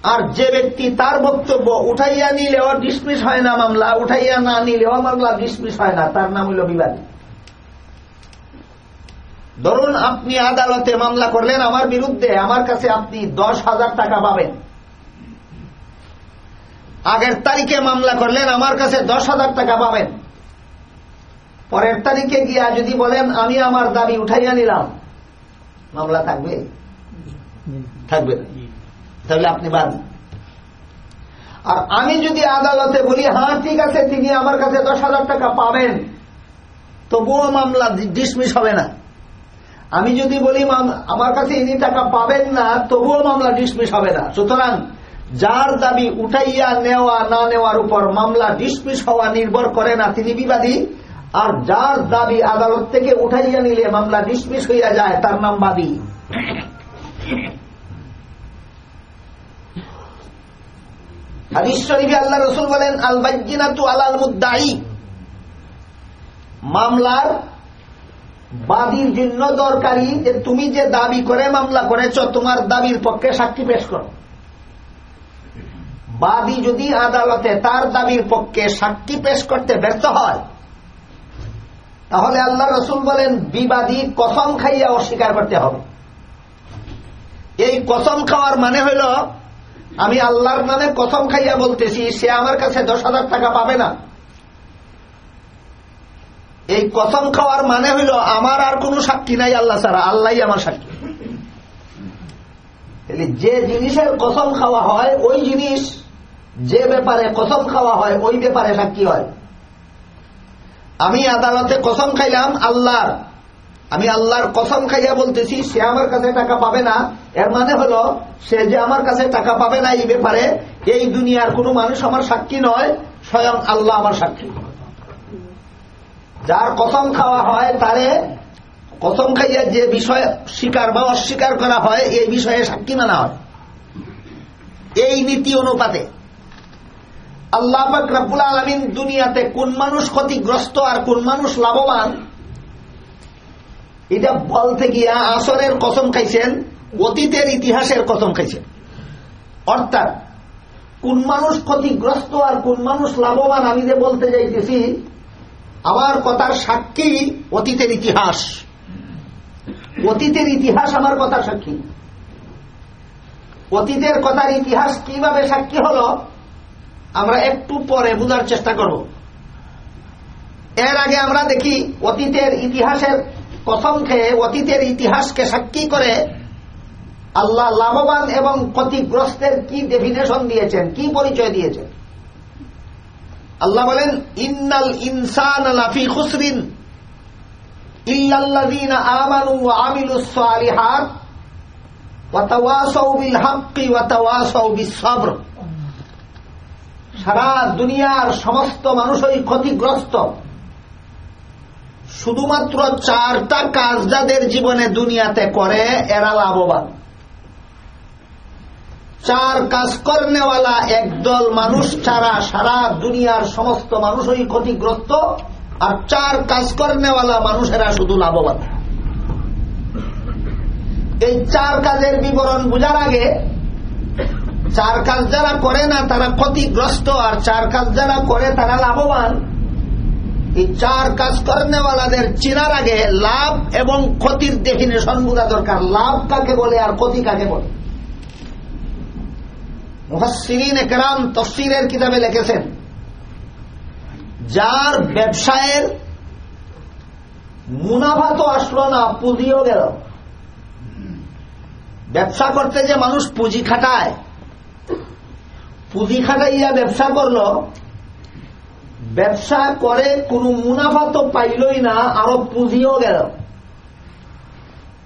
আর যে ব্যক্তি তার বক্তব্য উঠাইয়া নিলেও ডিসমিস হয় না মামলা, উঠাইয়া না নিলেও মামলা ডিসমিস হয় না, তার নাম হইল বিবাদী। ধরুন আপনি আদালতে মামলা করলেন, আমার বিরুদ্ধে আমার কাছে আপনি দশ হাজার টাকা পাবেন। আগের তারিখে মামলা করলেন, আমার কাছে দশ হাজার টাকা পাবেন। পরের তারিখে গিয়া যদি বলেন, আমি আমার দাবি উঠাইয়া নিলাম, মামলা থাকবে? থাকবে তাহলে আপনি বাদ আর আমি যদি আদালতে বলি হ্যাঁ ঠিক আছে, তিনি আমার কাছে দশ হাজার টাকা পাবেন, তবুও মামলা ডিসমিস হবে না। আমি যদি বলি আমার কাছে ইনি টাকা পাবেন না, তবুও মামলা ডিসমিস হবে না। সুতরাং যার দাবি উঠাইয়া নেওয়া, না নেওয়ার উপর মামলা ডিসমিস হওয়া নির্ভর করে না, তিনি বিবাদী। আর যার দাবি আদালত থেকে উঠাইয়া নিলে মামলা ডিসমিস হইয়া যায়, তার নাম বাদী। আল্লাহ রসুল বলেন আল বাজ্জিনাতু আলাল মুদ্দাই মামলার বাদীর জন্য দরকারি যে তুমি যে দাবি করে মামলা করেছ, তোমার দাবির পক্ষে সাক্ষী পেশ করো। বাদী যদি আদালতে তার দাবির পক্ষে সাক্ষী পেশ করতে ব্যর্থ হয়, তাহলে আল্লাহ রসুল বলেন, বিবাদী কসম খাইয়া অস্বীকার করতে হবে। এই কসম খাওয়ার মানে হইল, আমি আল্লাহর নামে কসম খাইয়া বলতেছি, সে আমার কাছে দশ হাজার টাকা পাবে না। এই কসম খাওয়ার মানে হইল, আমার আর কোনো সাক্ষী নাই আল্লাহ ছাড়া আল্লাহ আমার সাক্ষী। যে জিনিসের কসম খাওয়া হয়, ওই জিনিস যে ব্যাপারে কসম খাওয়া হয়, ওই ব্যাপারে সাক্ষী হয়। আমি আদালতে কসম খাইলাম আল্লাহর। আমি আল্লাহর কসম খাইয়া বলতেছি, সে আমার কাছে টাকা পাবে না। এর মানে হলো, সে যে আমার কাছে টাকা পাবে না এই ব্যাপারে, এই দুনিয়ার কোনো মানুষ আমার সাক্ষী নয়, স্বয়ং আল্লাহ আমার সাক্ষী। যার কসম খাওয়া হয়, তারে কসম খাইয়া যে বিষয় স্বীকার বা অস্বীকার করা হয়, এই বিষয়ে সাক্ষী মানা হয়। এই নীতি অনুপাতে। আল্লাহ রাবুল আলমিন দুনিয়াতে কোন মানুষ ক্ষতিগ্রস্ত আর কোন মানুষ লাভবান? এটা বলতে গিয়া আসরের কসম খাইছেন, অতীতের ইতিহাসের কসম খাইছেন। অর্থাৎ, কোন মানুষ ক্ষতিগ্রস্ত আর কোন মানুষ লাভবান আমি যে বলতে যাইতেছি আমার কথার সাক্ষী অতীতের ইতিহাস। অতীতের ইতিহাস আমার কথার সাক্ষী। অতীতের কথার ইতিহাস কীভাবে সাক্ষী হল? আমরা একটু পরে বুঝার চেষ্টা করব। এর আগে আমরা দেখি অতীতের ইতিহাসের কসম খেয়ে অতীতের ইতিহাসকে সাক্ষী করে আল্লাহ লাভবান এবং ক্ষতিগ্রস্তের কি ডেফিনেশন দিয়েছেন, কি পরিচয় দিয়েছেন? আল্লাহ বলেন, ইন্নাল ইনসান লাফি খুসরিন ইল্লাল্লাযীনা সারা দুনিয়ার সমস্ত মানুষই ক্ষতিগ্রস্ত। শুধুমাত্র চারটা কাজ যাদের জীবনে দুনিয়াতে করে, এরা লাভবান। চার কাজ করেওয়ালা একদল মানুষ ছাড়া সারা দুনিয়ার সমস্ত মানুষই ক্ষতিগ্রস্ত, আর চার কাজ করেওয়ালা মানুষেরা শুধু লাভবান। এই চার কাজের বিবরণ বোঝার আগে চার কাজ যারা করে না, তারা ক্ষতিগ্রস্ত, আর চার কাজ যারা করে, তারা লাভবান। এই চার কাজ করেওয়ালাদের চেনার আগে লাভ এবং ক্ষতির ডেফিনেশন বোঝা দরকার। লাভ কাকে বলে আর ক্ষতি কাকে বলে? মুহাসিরিন একরাম কিতাবে লিখেছেন, যার ব্যবসায়ের মুনাফা তো আসলো না, পুঁজিও গেল। ব্যবসা করতে যে মানুষ পুঁজি খাটায় পুঁজি খাটাইয়া ব্যবসা করল। ব্যবসা করে কোনো মুনাফা তো পাইলই না, আরও পুঁজিও গেল।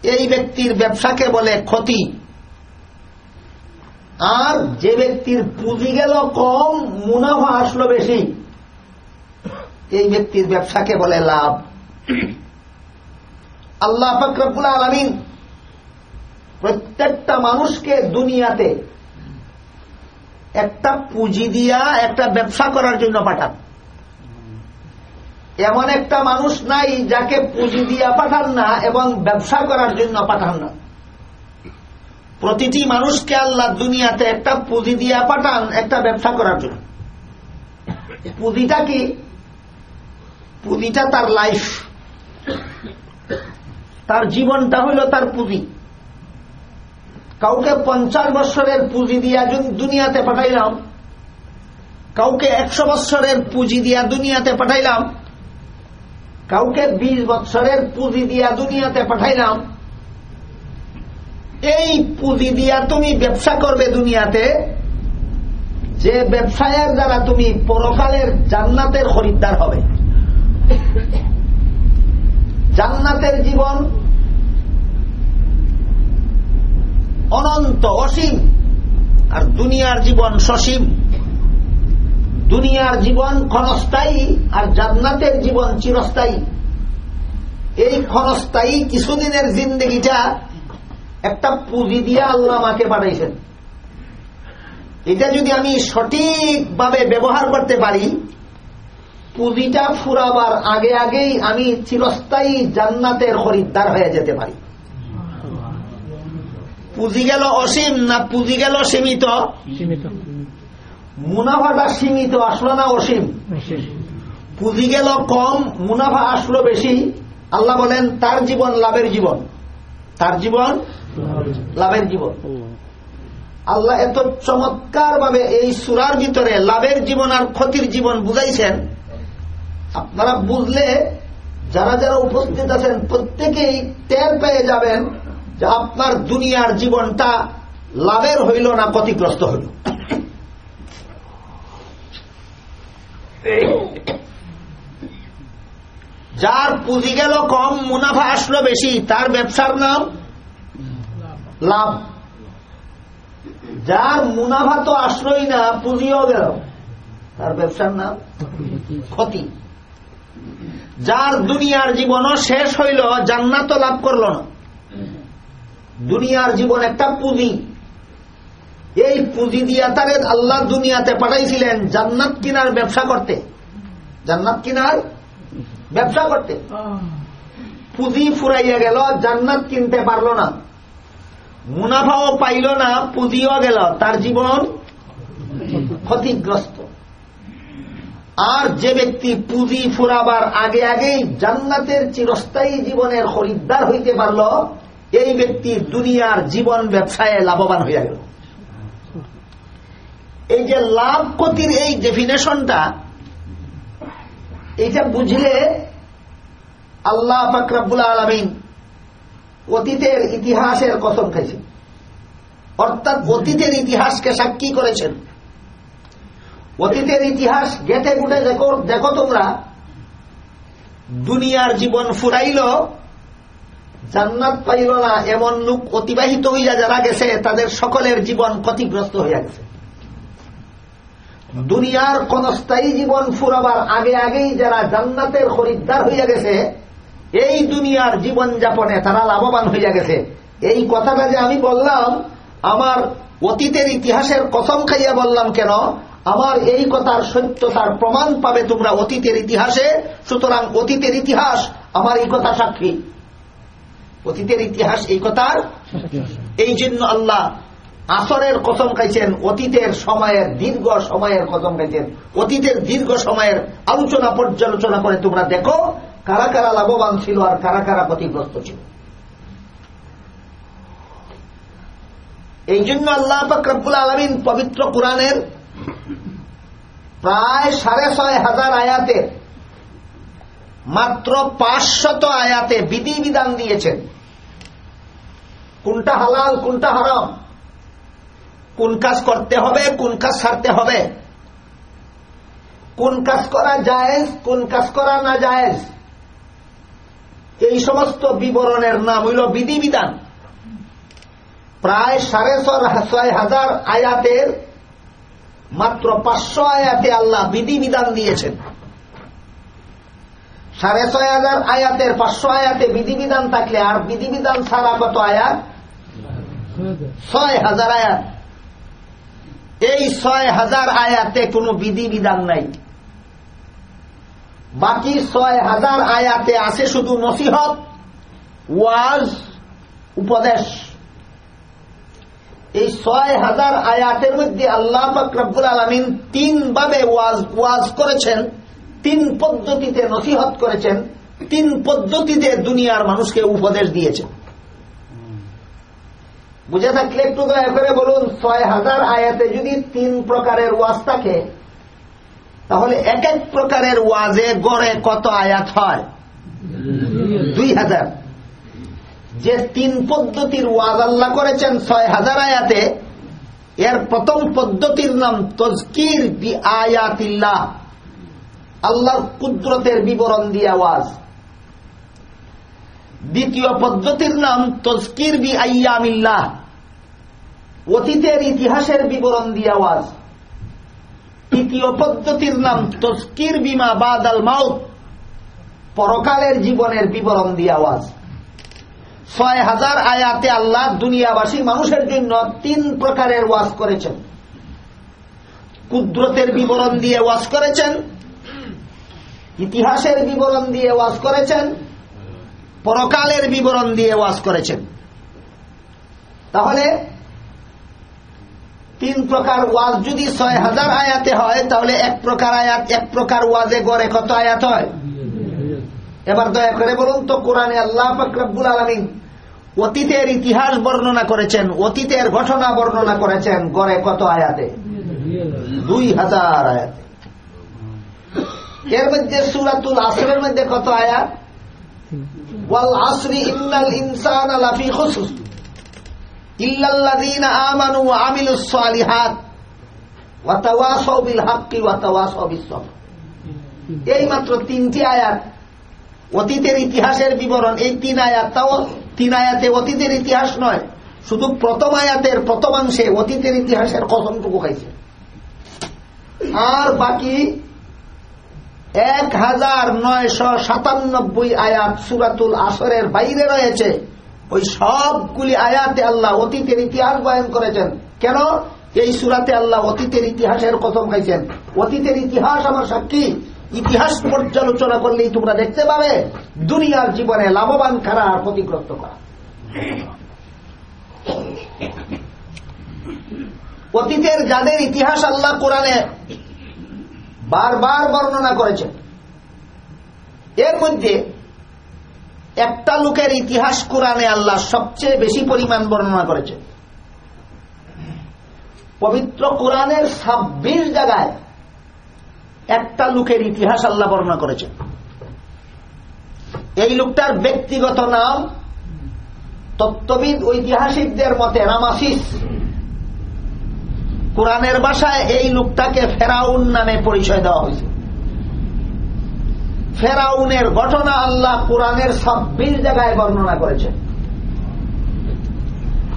এই ব্যক্তির ব্যবসাকে বলে ক্ষতি। আর যে ব্যক্তির পুঁজি গেল কম, মুনাফা আসলো বেশি। এই ব্যক্তির ব্যবসাকে বলে লাভ। আল্লাহ ফকরবুল আলমিন প্রত্যেকটা মানুষকে দুনিয়াতে একটা পুঁজি দিয়া একটা ব্যবসা করার জন্য পাঠান। এমন একটা মানুষ নাই যাকে পুঁজি দিয়া পাঠান না এবং ব্যবসা করার জন্য পাঠান না। প্রতিটি মানুষকে আল্লাহ দুনিয়াতে একটা পুঁজি দিয়া পাঠান, একটা ব্যবসা করার জন্য। পুঁজিটা কি? পুঁজিটা তার লাইফ তার জীবনটা হইল তার পুঁজি। কাউকে পঞ্চাশ বৎসরের পুঁজি দিয়া দুনিয়াতে পাঠাইলাম, কাউকে একশো বৎসরের পুঁজি দিয়া দুনিয়াতে পাঠাইলাম, কাউকে বিশ বৎসরের পুঁজি দিয়া দুনিয়াতে পাঠাইলাম, এই পুঁজি দিয়া তুমি ব্যবসা করবে দুনিয়াতে, যে ব্যবসায়ের দ্বারা তুমি পরকালের জান্নাতের খরিদ্দার হবে। জান্নাতের জীবন অনন্ত অসীম। আর দুনিয়ার জীবন সসীম। দুনিয়ার জীবন ক্ষণস্থায়ী আর জান্নাতের জীবন চিরস্থায়ী। এই ক্ষণস্থায়ী কিছুদিনের জিন্দগিটা একটা পুঁজি দিয়ে আল্লাহ আমাকে পাঠাইছেন এটা যদি আমি সঠিকভাবে ব্যবহার করতে পারি, পুঁজিটা ফুরাবার আগে আগেই আমি চিরস্থায়ী জান্নাতের খরিদ্দার হয়ে যেতে পারি। পুঁজি গেল অসীম না পুঁজি গেল সীমিত? সীমিত। মুনাফাটা সীমিত আসলো না অসীম? পুঁজি গেল কম মুনাফা আসলো বেশি। আল্লাহ বলেন তার জীবন লাভের জীবন। তার জীবন লাভের জীবন। আল্লাহ এত চমৎকার ভাবে এই সুরার ভিতরে লাভের জীবন আর ক্ষতির জীবন বুঝাইছেন। আপনারা বুঝলে যারা যারা উপস্থিত আছেন প্রত্যেকেই টের পেয়ে যাবেন যে আপনার দুনিয়ার জীবনটা লাভের হইল না ক্ষতিগ্রস্ত হইল? যার পুঁজি গেল কম, মুনাফা আসলো বেশি, তার ব্যবসার নাম লাভ। যার মুনাফা তো আসলোই না, পুঁজিও গেল, তার ব্যবসার নাম ক্ষতি। যার দুনিয়ার জীবনও শেষ হইল জান্নাত লাভ করল না। দুনিয়ার জীবন একটা পুঁজি। এই পুঁজি দিয়া তারে আল্লাহ দুনিয়াতে পাঠাইছিলেন জান্নাত কিনার ব্যবসা করতে। জান্নাত কিনার ব্যবসা করতে। পুঁজি ফুরাইয়া গেল, জান্নাত কিনতে পারল না। মুনাফাও পাইল না, পুঁজিও গেল, তার জীবন ক্ষতিগ্রস্ত। আর যে ব্যক্তি পুঁজি ফুরাবার আগে আগেই জান্নাতের চিরস্থায়ী জীবনের খরিদ্দার হইতে পারল এই ব্যক্তি দুনিয়ার জীবন ব্যবসায় লাভবান হইয়া গেল। এই যে লাভ ক্ষতির এই ডেফিনেশনটা এইটা বুঝলে আল্লাহ ফাকরাবুল আলমিন অতীতের ইতিহাসের কথম খাইছেন। অর্থাৎ অতীতের ইতিহাসকে সাক্ষী করেছেন। অতীতের ইতিহাস গেটে গুটে দেখো দেখো তোমরা। দুনিয়ার জীবন ফুরাইল জান্নাত পাইল না, এমন লোক অতিবাহিত হইয়া যারা গেছে, তাদের সকলের জীবন ক্ষতিগ্রস্ত হইয়া গেছে। দুনিয়ার কোন স্থায়ী জীবন ফুরাবার আগে আগেই যারা জান্নাতের খরিদ্দার হইয়া গেছে, এই দুনিয়ার জীবন যাপনে তারা লাভবান হইয়া গেছে। এই কথাটা যে আমি বললাম, আমার অতীতের ইতিহাসের কসম খাইয়া বললাম কেন? আমার এই কথার সত্যতার প্রমাণ পাবে তোমরা অতীতের ইতিহাসে, সুতরাং অতীতের ইতিহাস আমার এই কথা সাক্ষী। অতীতের ইতিহাস এই কথার? এই জন্য আল্লাহ আসরের কসম খাইছেন, অতীতের সময়ের দীর্ঘ সময়ের কসম খাইছেন। অতীতের দীর্ঘ সময়ের আলোচনা পর্যালোচনা করে তোমরা দেখো কারা কারা লাভবান ছিল আর কারা কারা ক্ষতিগ্রস্ত ছিল। এই জন্য আল্লাহ ফাকরাবুল আলমিন পবিত্র কোরআনের প্রায় সাড়ে ছয় হাজার আয়াতে মাত্র পাঁচশত আয়াতে বিধিবিধান দিয়েছেন। কোনটা হালাল, কোনটা হারাম? কোন কাজ করতে হবে, কোন কাজ ছাড়তে হবে? কোন কাজ করা জায়েজ, কোন কাজ করা না জায়েজ? এই সমস্ত বিবরণের নাম হইল বিধিবিধান। প্রায় সাড়ে ছয় হাজার আয়াতের মাত্র পাঁচশো আয়াতে আল্লাহ বিধিবিধান দিয়েছেন। সাড়ে ছয় হাজার আয়াতের পাঁচশো আয়াতে বিধিবিধান থাকলে আর বিধিবিধান ছাড়া কত আয়াত? ছয় হাজার আয়াত। এই ছয় হাজার আয়াতে কোনো বিধিবিধান নাই। বাকি ছয় হাজার আয়াতে আছে শুধু নসিহত, ওয়াজ, উপদেশ। এই ছয় হাজার আয়াতের মধ্যে আল্লাহ ফকরাবুল আলমিন তিন ভাবে ওয়াজ ওয়াজ করেছেন। তিন পদ্ধতিতে নসিহত করেছেন, তিন পদ্ধতিতে দুনিয়ার মানুষকে উপদেশ দিয়েছেন। বুঝে থাকলে একটু দয়া করে বলুন, ছয় হাজার আয়াতে যদি তিন প্রকারের ওয়াজ থাকে, তাহলে এক এক প্রকারের ওয়াজে গড়ে কত আয়াত হয়? দুই হাজার। যে তিন পদ্ধতির ওয়াজ আল্লাহ করেছেন ছয় হাজার আয়াতে, এর প্রথম পদ্ধতির নাম তজকির বি আয়াতিল্লাহ। আল্লাহর কুদরতের বিবরণ দিয়ে আওয়াজ। দ্বিতীয় পদ্ধতির নাম তজকির বি আয়ামিল্লাহ অতীতের ইতিহাসের বিবরণ দিয়ে আওয়াজ। তৃতীয় পদ্ধতির নাম তস্কির বিমা বাদাল মাউত। পরকালের জীবনের বিবরণ দিয়ে আওয়াজ। ছয় হাজার আয়াতে আল্লাহ দুনিয়াবাসী মানুষের জন্য তিন প্রকারের ওয়াজ করেছেন। কুদরতের বিবরণ দিয়ে ওয়াজ করেছেন ইতিহাসের বিবরণ দিয়ে ওয়াজ করেছেন, পরকালের বিবরণ দিয়ে ওয়াজ করেছেন। তাহলে, তিন প্রকার ওয়াজ যদি ছয় হাজার আয়াতে হয়, তাহলে এক প্রকার আয়াত, এক প্রকার ওয়াজে গড়ে কত আয়াত হয়? এবার দয়া করে বলুন তো, কোরআনে আল্লাহ ফকরাবুল আলমিন অতীতের ইতিহাস বর্ণনা করেছেন, অতীতের ঘটনা বর্ণনা করেছেন, গড়ে কত আয়াতে? দুই হাজার আয়াতে। এর মধ্যে সুরাতুল আসরের মধ্যে কত আয়াত ওয়া এই মাত্র তিনটি আয়াত অতীতের ইতিহাসের বিবরণ। এই তিন আয়াত তাও তিন আয়াতে অতীতের ইতিহাস নয়, শুধু প্রথম আয়াতের প্রথমাংশে অতীতের ইতিহাসের কসমটুকু খাইছে আর বাকি এক হাজার নয়শ সাতানব্বই আয়াত সুরাতুল আসরের বাইরে রয়েছে। ওই সবগুলি আয়াতে আল্লাহ অতীতের ইতিহাস বয়ন করেছেন। কেন? এই সুরাতে আল্লাহ অতীতের ইতিহাসের কথম খাইছেন। অতীতের ইতিহাস আমার সাক্ষী। ইতিহাস পর্যালোচনা করলেই তোমরা দেখতে পাবে, দুনিয়ার জীবনে লাভবান করা আর ক্ষতিগ্রস্ত করা। অতীতের যাদের ইতিহাস আল্লাহ কোরআনে বারবার বর্ণনা করেছেন। এর মধ্যে একটা লোকের ইতিহাস কোরআনে আল্লাহ সবচেয়ে বেশি পরিমাণ বর্ণনা করেছেন। পবিত্র কোরআনের ছাব্বিশ জায়গায় একটা লোকের ইতিহাস আল্লাহ বর্ণনা করেছেন। এই লোকটার ব্যক্তিগত নাম তত্ত্ববিদ ঐতিহাসিকদের মতে রামাসিস কোরআনের ভাষায় এই লোকটাকে ফেরাউন নামে পরিচয় দেওয়া হয়েছে। ফেরাউনের ঘটনা আল্লাহ কোরআনের ছাব্বিশ জায়গায় বর্ণনা করেছেন।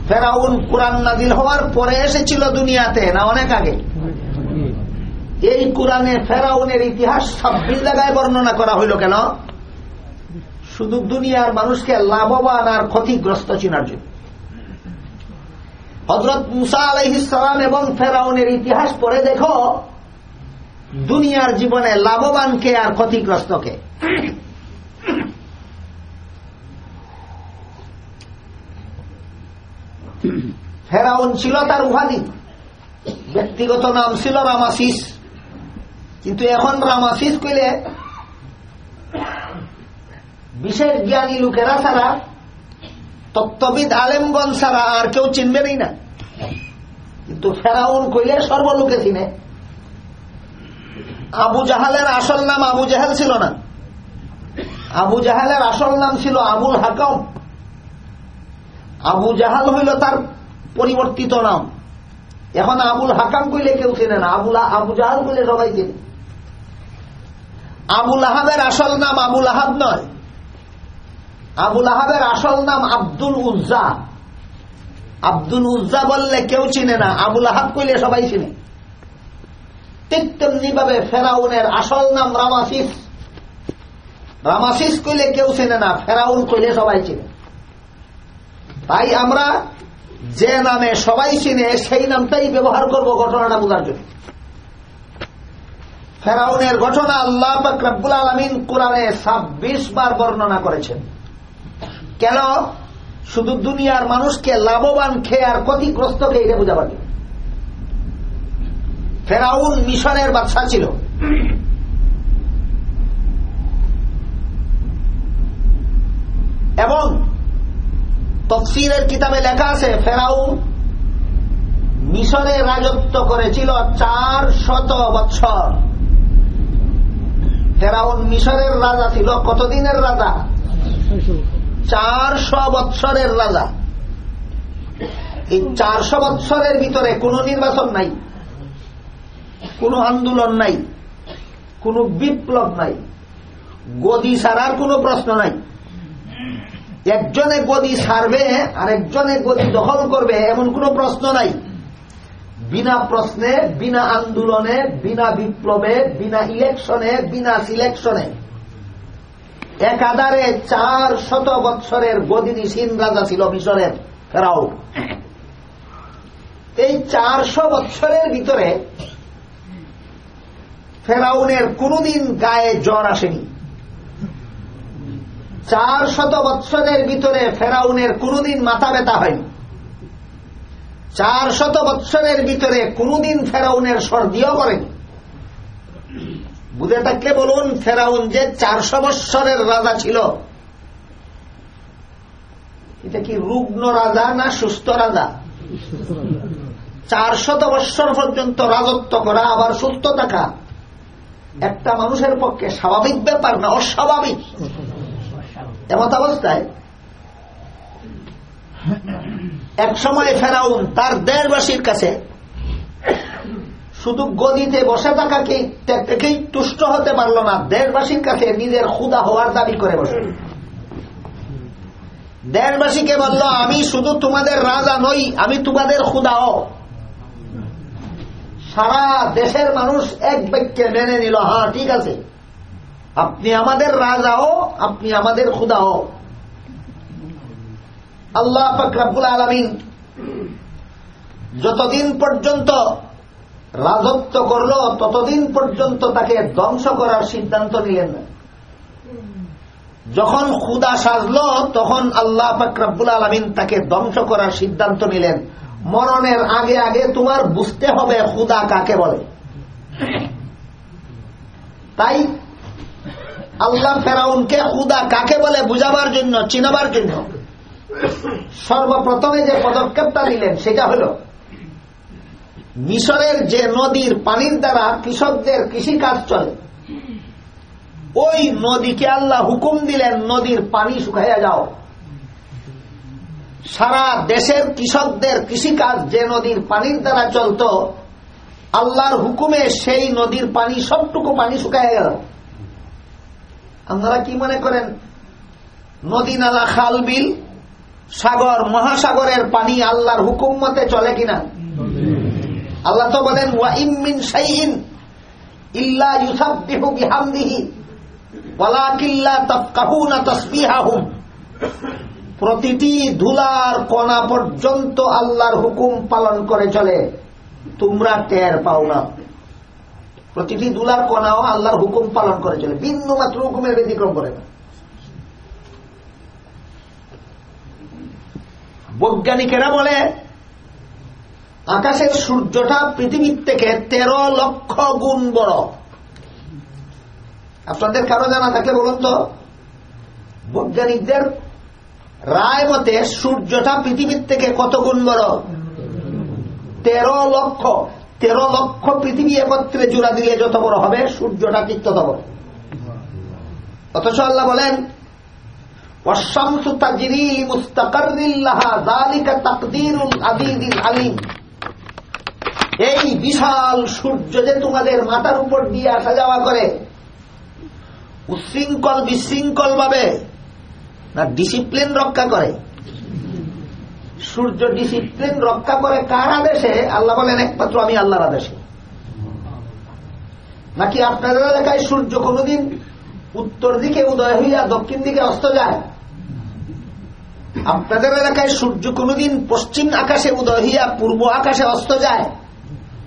ফেরাউন কোরআন নাজিল হওয়ার পরে এসেছিল দুনিয়াতে, না অনেক আগে? এই কোরআনে ফেরাউনের ইতিহাস ছাব্বিশ জায়গায় বর্ণনা করা হইল কেন? শুধু দুনিয়ার মানুষকে লাভবান আর ক্ষতিগ্রস্ত চিনার জন্য। হজরত মুসা আলহিসাম এবং ফেরাউনের ইতিহাস পড়ে দেখো, দুনিয়ার জীবনে লাভবান কে আর ক্ষতিগ্রস্ত কে? ফেরাউন ছিল তার উপাধি, ব্যক্তিগত নাম ছিল রামাসিস কিন্তু এখন রামাসিস কইলে, বিশেষ জ্ঞানী লোকেরা ছাড়া তত্ত্ববিদ আলেমগঞ্জ ছাড়া আর কেউ চিনবেনই না। কিন্তু ফেরাউন কইলে সর্বলোকে চিনে। আবু জাহালের আসল নাম আবু জাহাল ছিল না। আবু জাহালের আসল নাম ছিল আবুল হাকম। আবু জাহাল হইল তার পরিবর্তিত নাম। এখন আবুল হাকাম কইলে কেউ চেনে না। আবুল আবু জাহাল কইলে সবাই চেনে। আবুল আহাবের আসল নাম আবুল আহাব নয়। আবুল আহাবের আসল নাম আব্দুল উজ্জা। আব্দুল উজ্জা বললে কেউ চিনে না, আবুল আহাব কইলে সবাই চিনে। ঠিক তেমনি ভাবে ফেরাউনের আসল নাম রামাসিস রামাসিস কইলে কেউ চেনে না, ফেরাউন কইলে সবাই চিনে। তাই আমরা যে নামে সবাই চিনে, সেই নামটাই ব্যবহার করব ঘটনাটা বোঝার জন্য। ফেরাউনের ঘটনা আল্লাহ রব্বুল আলমিন কোরআনে ছাব্বিশ বার বর্ণনা করেছেন। কেন? শুধু দুনিয়ার মানুষকে লাভবান খেয়ে আর ক্ষতিগ্রস্ত খেয়ে এটা বোঝাবার ফেরাউন মিশনের বাচ্চা ছিল। এবং তফসিরের কিতাবে লেখা আছে, ফেরাউন মিশরে রাজত্ব করেছিল চার শত বৎসর। ফেরাউন মিশরের রাজা ছিল। কতদিনের রাজা? চারশো বৎসরের রাজা। এই চারশো বৎসরের ভিতরে কোনো নির্বাচন নাই, কোনো আন্দোলন নাই, কোনো বিপ্লব নাই, গদি ছাড়ার কোনো প্রশ্ন নাই। একজনে গদি ছাড়বে আর একজনে গদি দখল করবে, এমন কোনো প্রশ্ন নাই। বিনা প্রশ্নে, বিনা আন্দোলনে, বিনা বিপ্লবে, বিনা ইলেকশনে, বিনা সিলেকশনে। একাধারে চার শত বৎসরের গদিনীসীন রাজা ছিল মিশরের ফেরাও। এই চারশো বৎসরের ভিতরে ফেরাউনের কোনদিন গায়ে জ্বর আসেনি। চার শত বৎসরের ভিতরে ফেরাউনের কোনদিন মাথা ব্যথা হয়নি। চার শত বৎসরের ভিতরে কোনদিন ফেরাউনের সর্দিও করেনি। বুঝে থাকলে বলুন, ফেরাউন যে চারশো বৎসরের রাজা ছিল, এটা কি রুগ্ন রাজা না সুস্থ রাজা? চারশত বৎসর পর্যন্ত রাজত্ব করা, আবার সুস্থ থাকা, একটা মানুষের পক্ষে স্বাভাবিক ব্যাপার না, অস্বাভাবিক। এমত অবস্থায়, এক সময় ফেরাউন তার দেশবাসীর কাছে শুধু গদিতে বসে থাকাকে থেকেই তুষ্ট হতে পারল না। দেশবাসীর কাছে নিজের ক্ষুদা হওয়ার দাবি করে বসে। দেশবাসীকে বলল, আমি শুধু তোমাদের রাজা নই, আমি তোমাদের ক্ষুদাও সারা দেশের মানুষ এক বাক্যে মেনে নিল হ্যাঁ ঠিক আছে। আপনি আমাদের রাজাও, আপনি আমাদের ক্ষুদাও আল্লাহ ফকরাবুল আলমিন যতদিন পর্যন্ত রাজত্ব করল, ততদিন পর্যন্ত তাকে ধ্বংস করার সিদ্ধান্ত নিলেন। না যখন খুদা সাজল, তখন আল্লাহ ফকরাবুল আলমিন তাকে ধ্বংস করার সিদ্ধান্ত নিলেন। মরণের আগে আগে তোমার বুঝতে হবে খুদা কাকে বলে। তাই আল্লাহ ফেরাউনকে খুদা কাকে বলে বুঝাবার জন্য, চিনাবার জন্য সর্বপ্রথমে যে পদক্ষেপটা নিলেন, সেটা হল মিশরের যে নদীর পানির দ্বারা কৃষকদের কৃষিকাজ চলে, ওই নদীকে আল্লাহ হুকুম দিলেন, নদীর পানি শুকাইয়া যাও। সারা দেশের কৃষকদের কৃষিকাজ যে নদীর পানির দ্বারা চলত, আল্লাহর হুকুমে সেই নদীর পানি, সবটুকু পানি শুকাইয়া গেল। আপনারা কি মনে করেন নদী নালা খাল বিল সাগর, মহাসাগরের পানি আল্লাহর হুকুম মতে চলে কিনা? আল্লাহ তো বলেন ওয়াইমিন সাইন ইল্লা ইউসাবিহু বিহামদিহি ওয়ালাকিল্লা তাফকাহুনা তাসবিহাহুম। প্রতিটি ধুলার কণা পর্যন্ত আল্লাহর হুকুম পালন করে চলে। তোমরা টের পাও না। প্রতিটি দুলার কণাও আল্লাহর হুকুম পালন করে চলে। বিন্দু মাত্র হুকুমের ব্যতিক্রম করে। না বৈজ্ঞানিকেরা বলে আকাশের সূর্যটা পৃথিবীর থেকে তেরো লক্ষ গুণ বড়। আপনাদের কারও জানা থাকলে বলুন তো? বৈজ্ঞানিকদের রায় মতে সূর্যটা পৃথিবীর থেকে কত গুণ বড়? তেরো লক্ষ। তেরো লক্ষ পৃথিবী একত্রে জোড়া দিলে যত বড় হবে, সূর্যটা ঠিক তত বড়। অথচ আল্লাহ বলেন এই বিশাল সূর্য যে তোমাদের মাথার উপর দিয়ে আসা যাওয়া করে উশৃঙ্খল বিশৃঙ্খল ভাবে না ডিসিপ্লিন রক্ষা করে? সূর্য ডিসিপ্লিন রক্ষা করে কার আদেশে? আল্লাহ বলেন, একমাত্র আমি আল্লাহর আদেশে। নাকি আপনাদের এলাকায় সূর্য কোনদিন উত্তর দিকে উদয় হইয়া দক্ষিণ দিকে অস্ত যায়? আপনাদের এলাকায় সূর্য কোনদিন পশ্চিম আকাশে উদয় হইয়া পূর্ব আকাশে অস্ত যায়?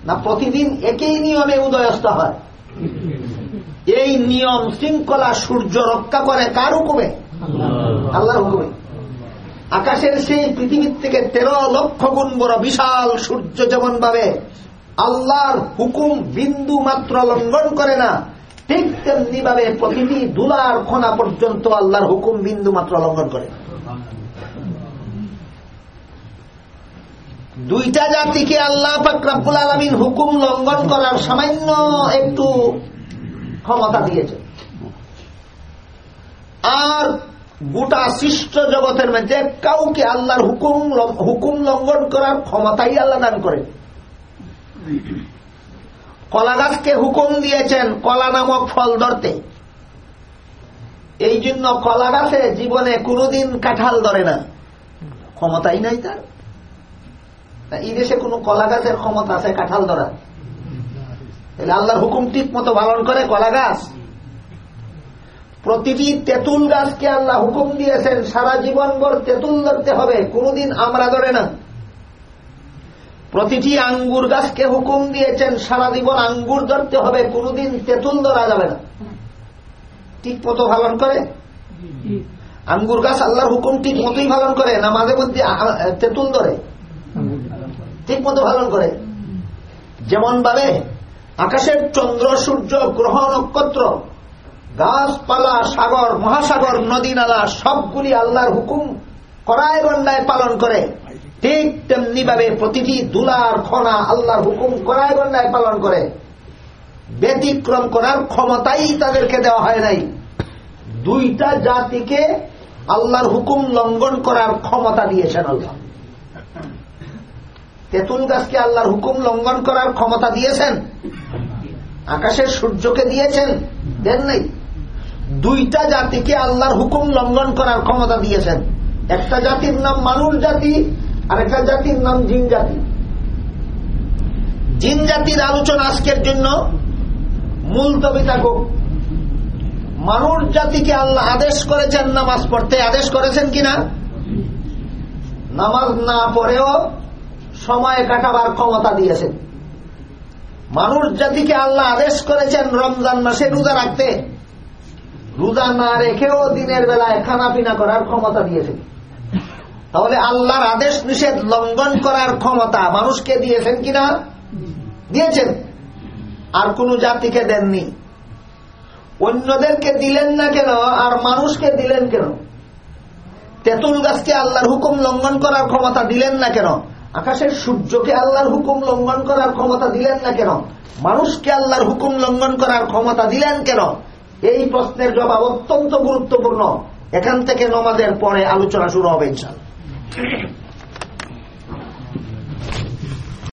না প্রতিদিন একই নিয়মে উদয় অস্ত হয়। এই নিয়ম শৃঙ্খলা সূর্য রক্ষা করে কার হুকুমে? আল্লাহর হুকুমে। আকাশের সেই পৃথিবীর থেকে তেরো লক্ষ গুণ বড় বিশাল সূর্য যেমন ভাবে আল্লাহর হুকুম বিন্দু মাত্র লঙ্ঘন করে না ঠিক তেমনি ভাবে প্রতিটি দুলার খোনা পর্যন্ত আল্লাহর হুকুম বিন্দু মাত্র লঙ্ঘন করে। দুইটা জাতিকে আল্লাহ ফাকরাবুল আলমিন হুকুম লঙ্ঘন করার সামান্য একটু ক্ষমতা দিয়েছে আর গোটা সৃষ্ট জগতের মধ্যে কাউকে আল্লাহর হুকুম হুকুম লঙ্ঘন করার ক্ষমতাই আল্লাহ দান করে কলা গাছকে হুকুম দিয়েছেন কলা নামক ফল ধরতে। এই জন্য কলা গাছে জীবনে কোনোদিন কাঁঠাল ধরে না। ক্ষমতাই নাই তার। এই দেশে কোন কলা গাছের ক্ষমতা আছে কাঁঠাল ধরা তাহলে আল্লাহর হুকুম ঠিক মতো পালন করে কলা গাছ প্রতিটি তেঁতুল গাছকে আল্লাহ হুকুম দিয়েছেন, সারা জীবন ভর তেঁতুল ধরতে হবে, কোনদিন আমরা ধরে না। প্রতিটি আঙ্গুর গাছকে হুকুম দিয়েছেন, সারা জীবন আঙ্গুর ধরতে হবে, কোনদিন তেঁতুল ধরা যাবে না। ঠিক মতো পালন করে? আঙ্গুর গাছ আল্লাহর হুকুম ঠিক মতোই পালন করে, না মাঝে মধ্যে তেঁতুল ধরে? ঠিক মতো পালন করে। যেমন ভাবে আকাশের চন্দ্র, সূর্য, গ্রহ, নক্ষত্র, গাছপালা, সাগর, মহাসাগর, নদী, নালা, সবগুলি আল্লাহর হুকুম করায় গন্ডায় পালন করে। ঠিক তেমনি ভাবে প্রতিটি দুলার খনা আল্লাহর হুকুম করায় গন্ডায় পালন করে। ব্যতিক্রম করার ক্ষমতাই তাদেরকে দেওয়া হয় নাই। দুইটা জাতিকে আল্লাহর হুকুম লঙ্ঘন করার ক্ষমতা দিয়েছেন আল্লাহ। তেঁতুল গাছকে আল্লাহর হুকুম লঙ্ঘন করার ক্ষমতা দিয়েছেন? আকাশের সূর্যকে দিয়েছেন? দেন নাই। দুইটা জাতিকে আল্লাহর হুকুম লঙ্ঘন করার ক্ষমতা দিয়েছেন। একটা জাতির নাম মানুষ জাতি, আর একটা জাতির নাম জিন জাতি। জিন জাতির আলোচনা আজকের জন্য মুলতবি থাকুক মানুষ জাতিকে আল্লাহ আদেশ করেছেন নামাজ পড়তে। আদেশ করেছেন কিনা? নামাজ না পড়েও সময় কাটাবার ক্ষমতা দিয়েছেন। মানুষ জাতিকে আল্লাহ আদেশ করেছেন রমজান মাসে রোজা রাখতে। রোজা না রেখেও দিনের বেলায় খানা পিনা করার ক্ষমতা দিয়েছেন। তাহলে আল্লাহর আদেশ নিষেধ লঙ্ঘন করার ক্ষমতা মানুষকে দিয়েছেন কিনা? দিয়েছেন। আর কোন জাতিকে দেননি। অন্যদেরকে দিলেন না কেন? আর মানুষকে দিলেন কেন? তেঁতুল গাছকে আল্লাহর হুকুম লঙ্ঘন করার ক্ষমতা দিলেন না কেন? আকাশের সূর্যকে আল্লাহর হুকুম লঙ্ঘন করার ক্ষমতা দিলেন না কেন? মানুষকে আল্লাহর হুকুম লঙ্ঘন করার ক্ষমতা দিলেন কেন? এই প্রশ্নের জবাব অত্যন্ত গুরুত্বপূর্ণ। এখান থেকে নমাদের পরে আলোচনা শুরু হবে ইনশাল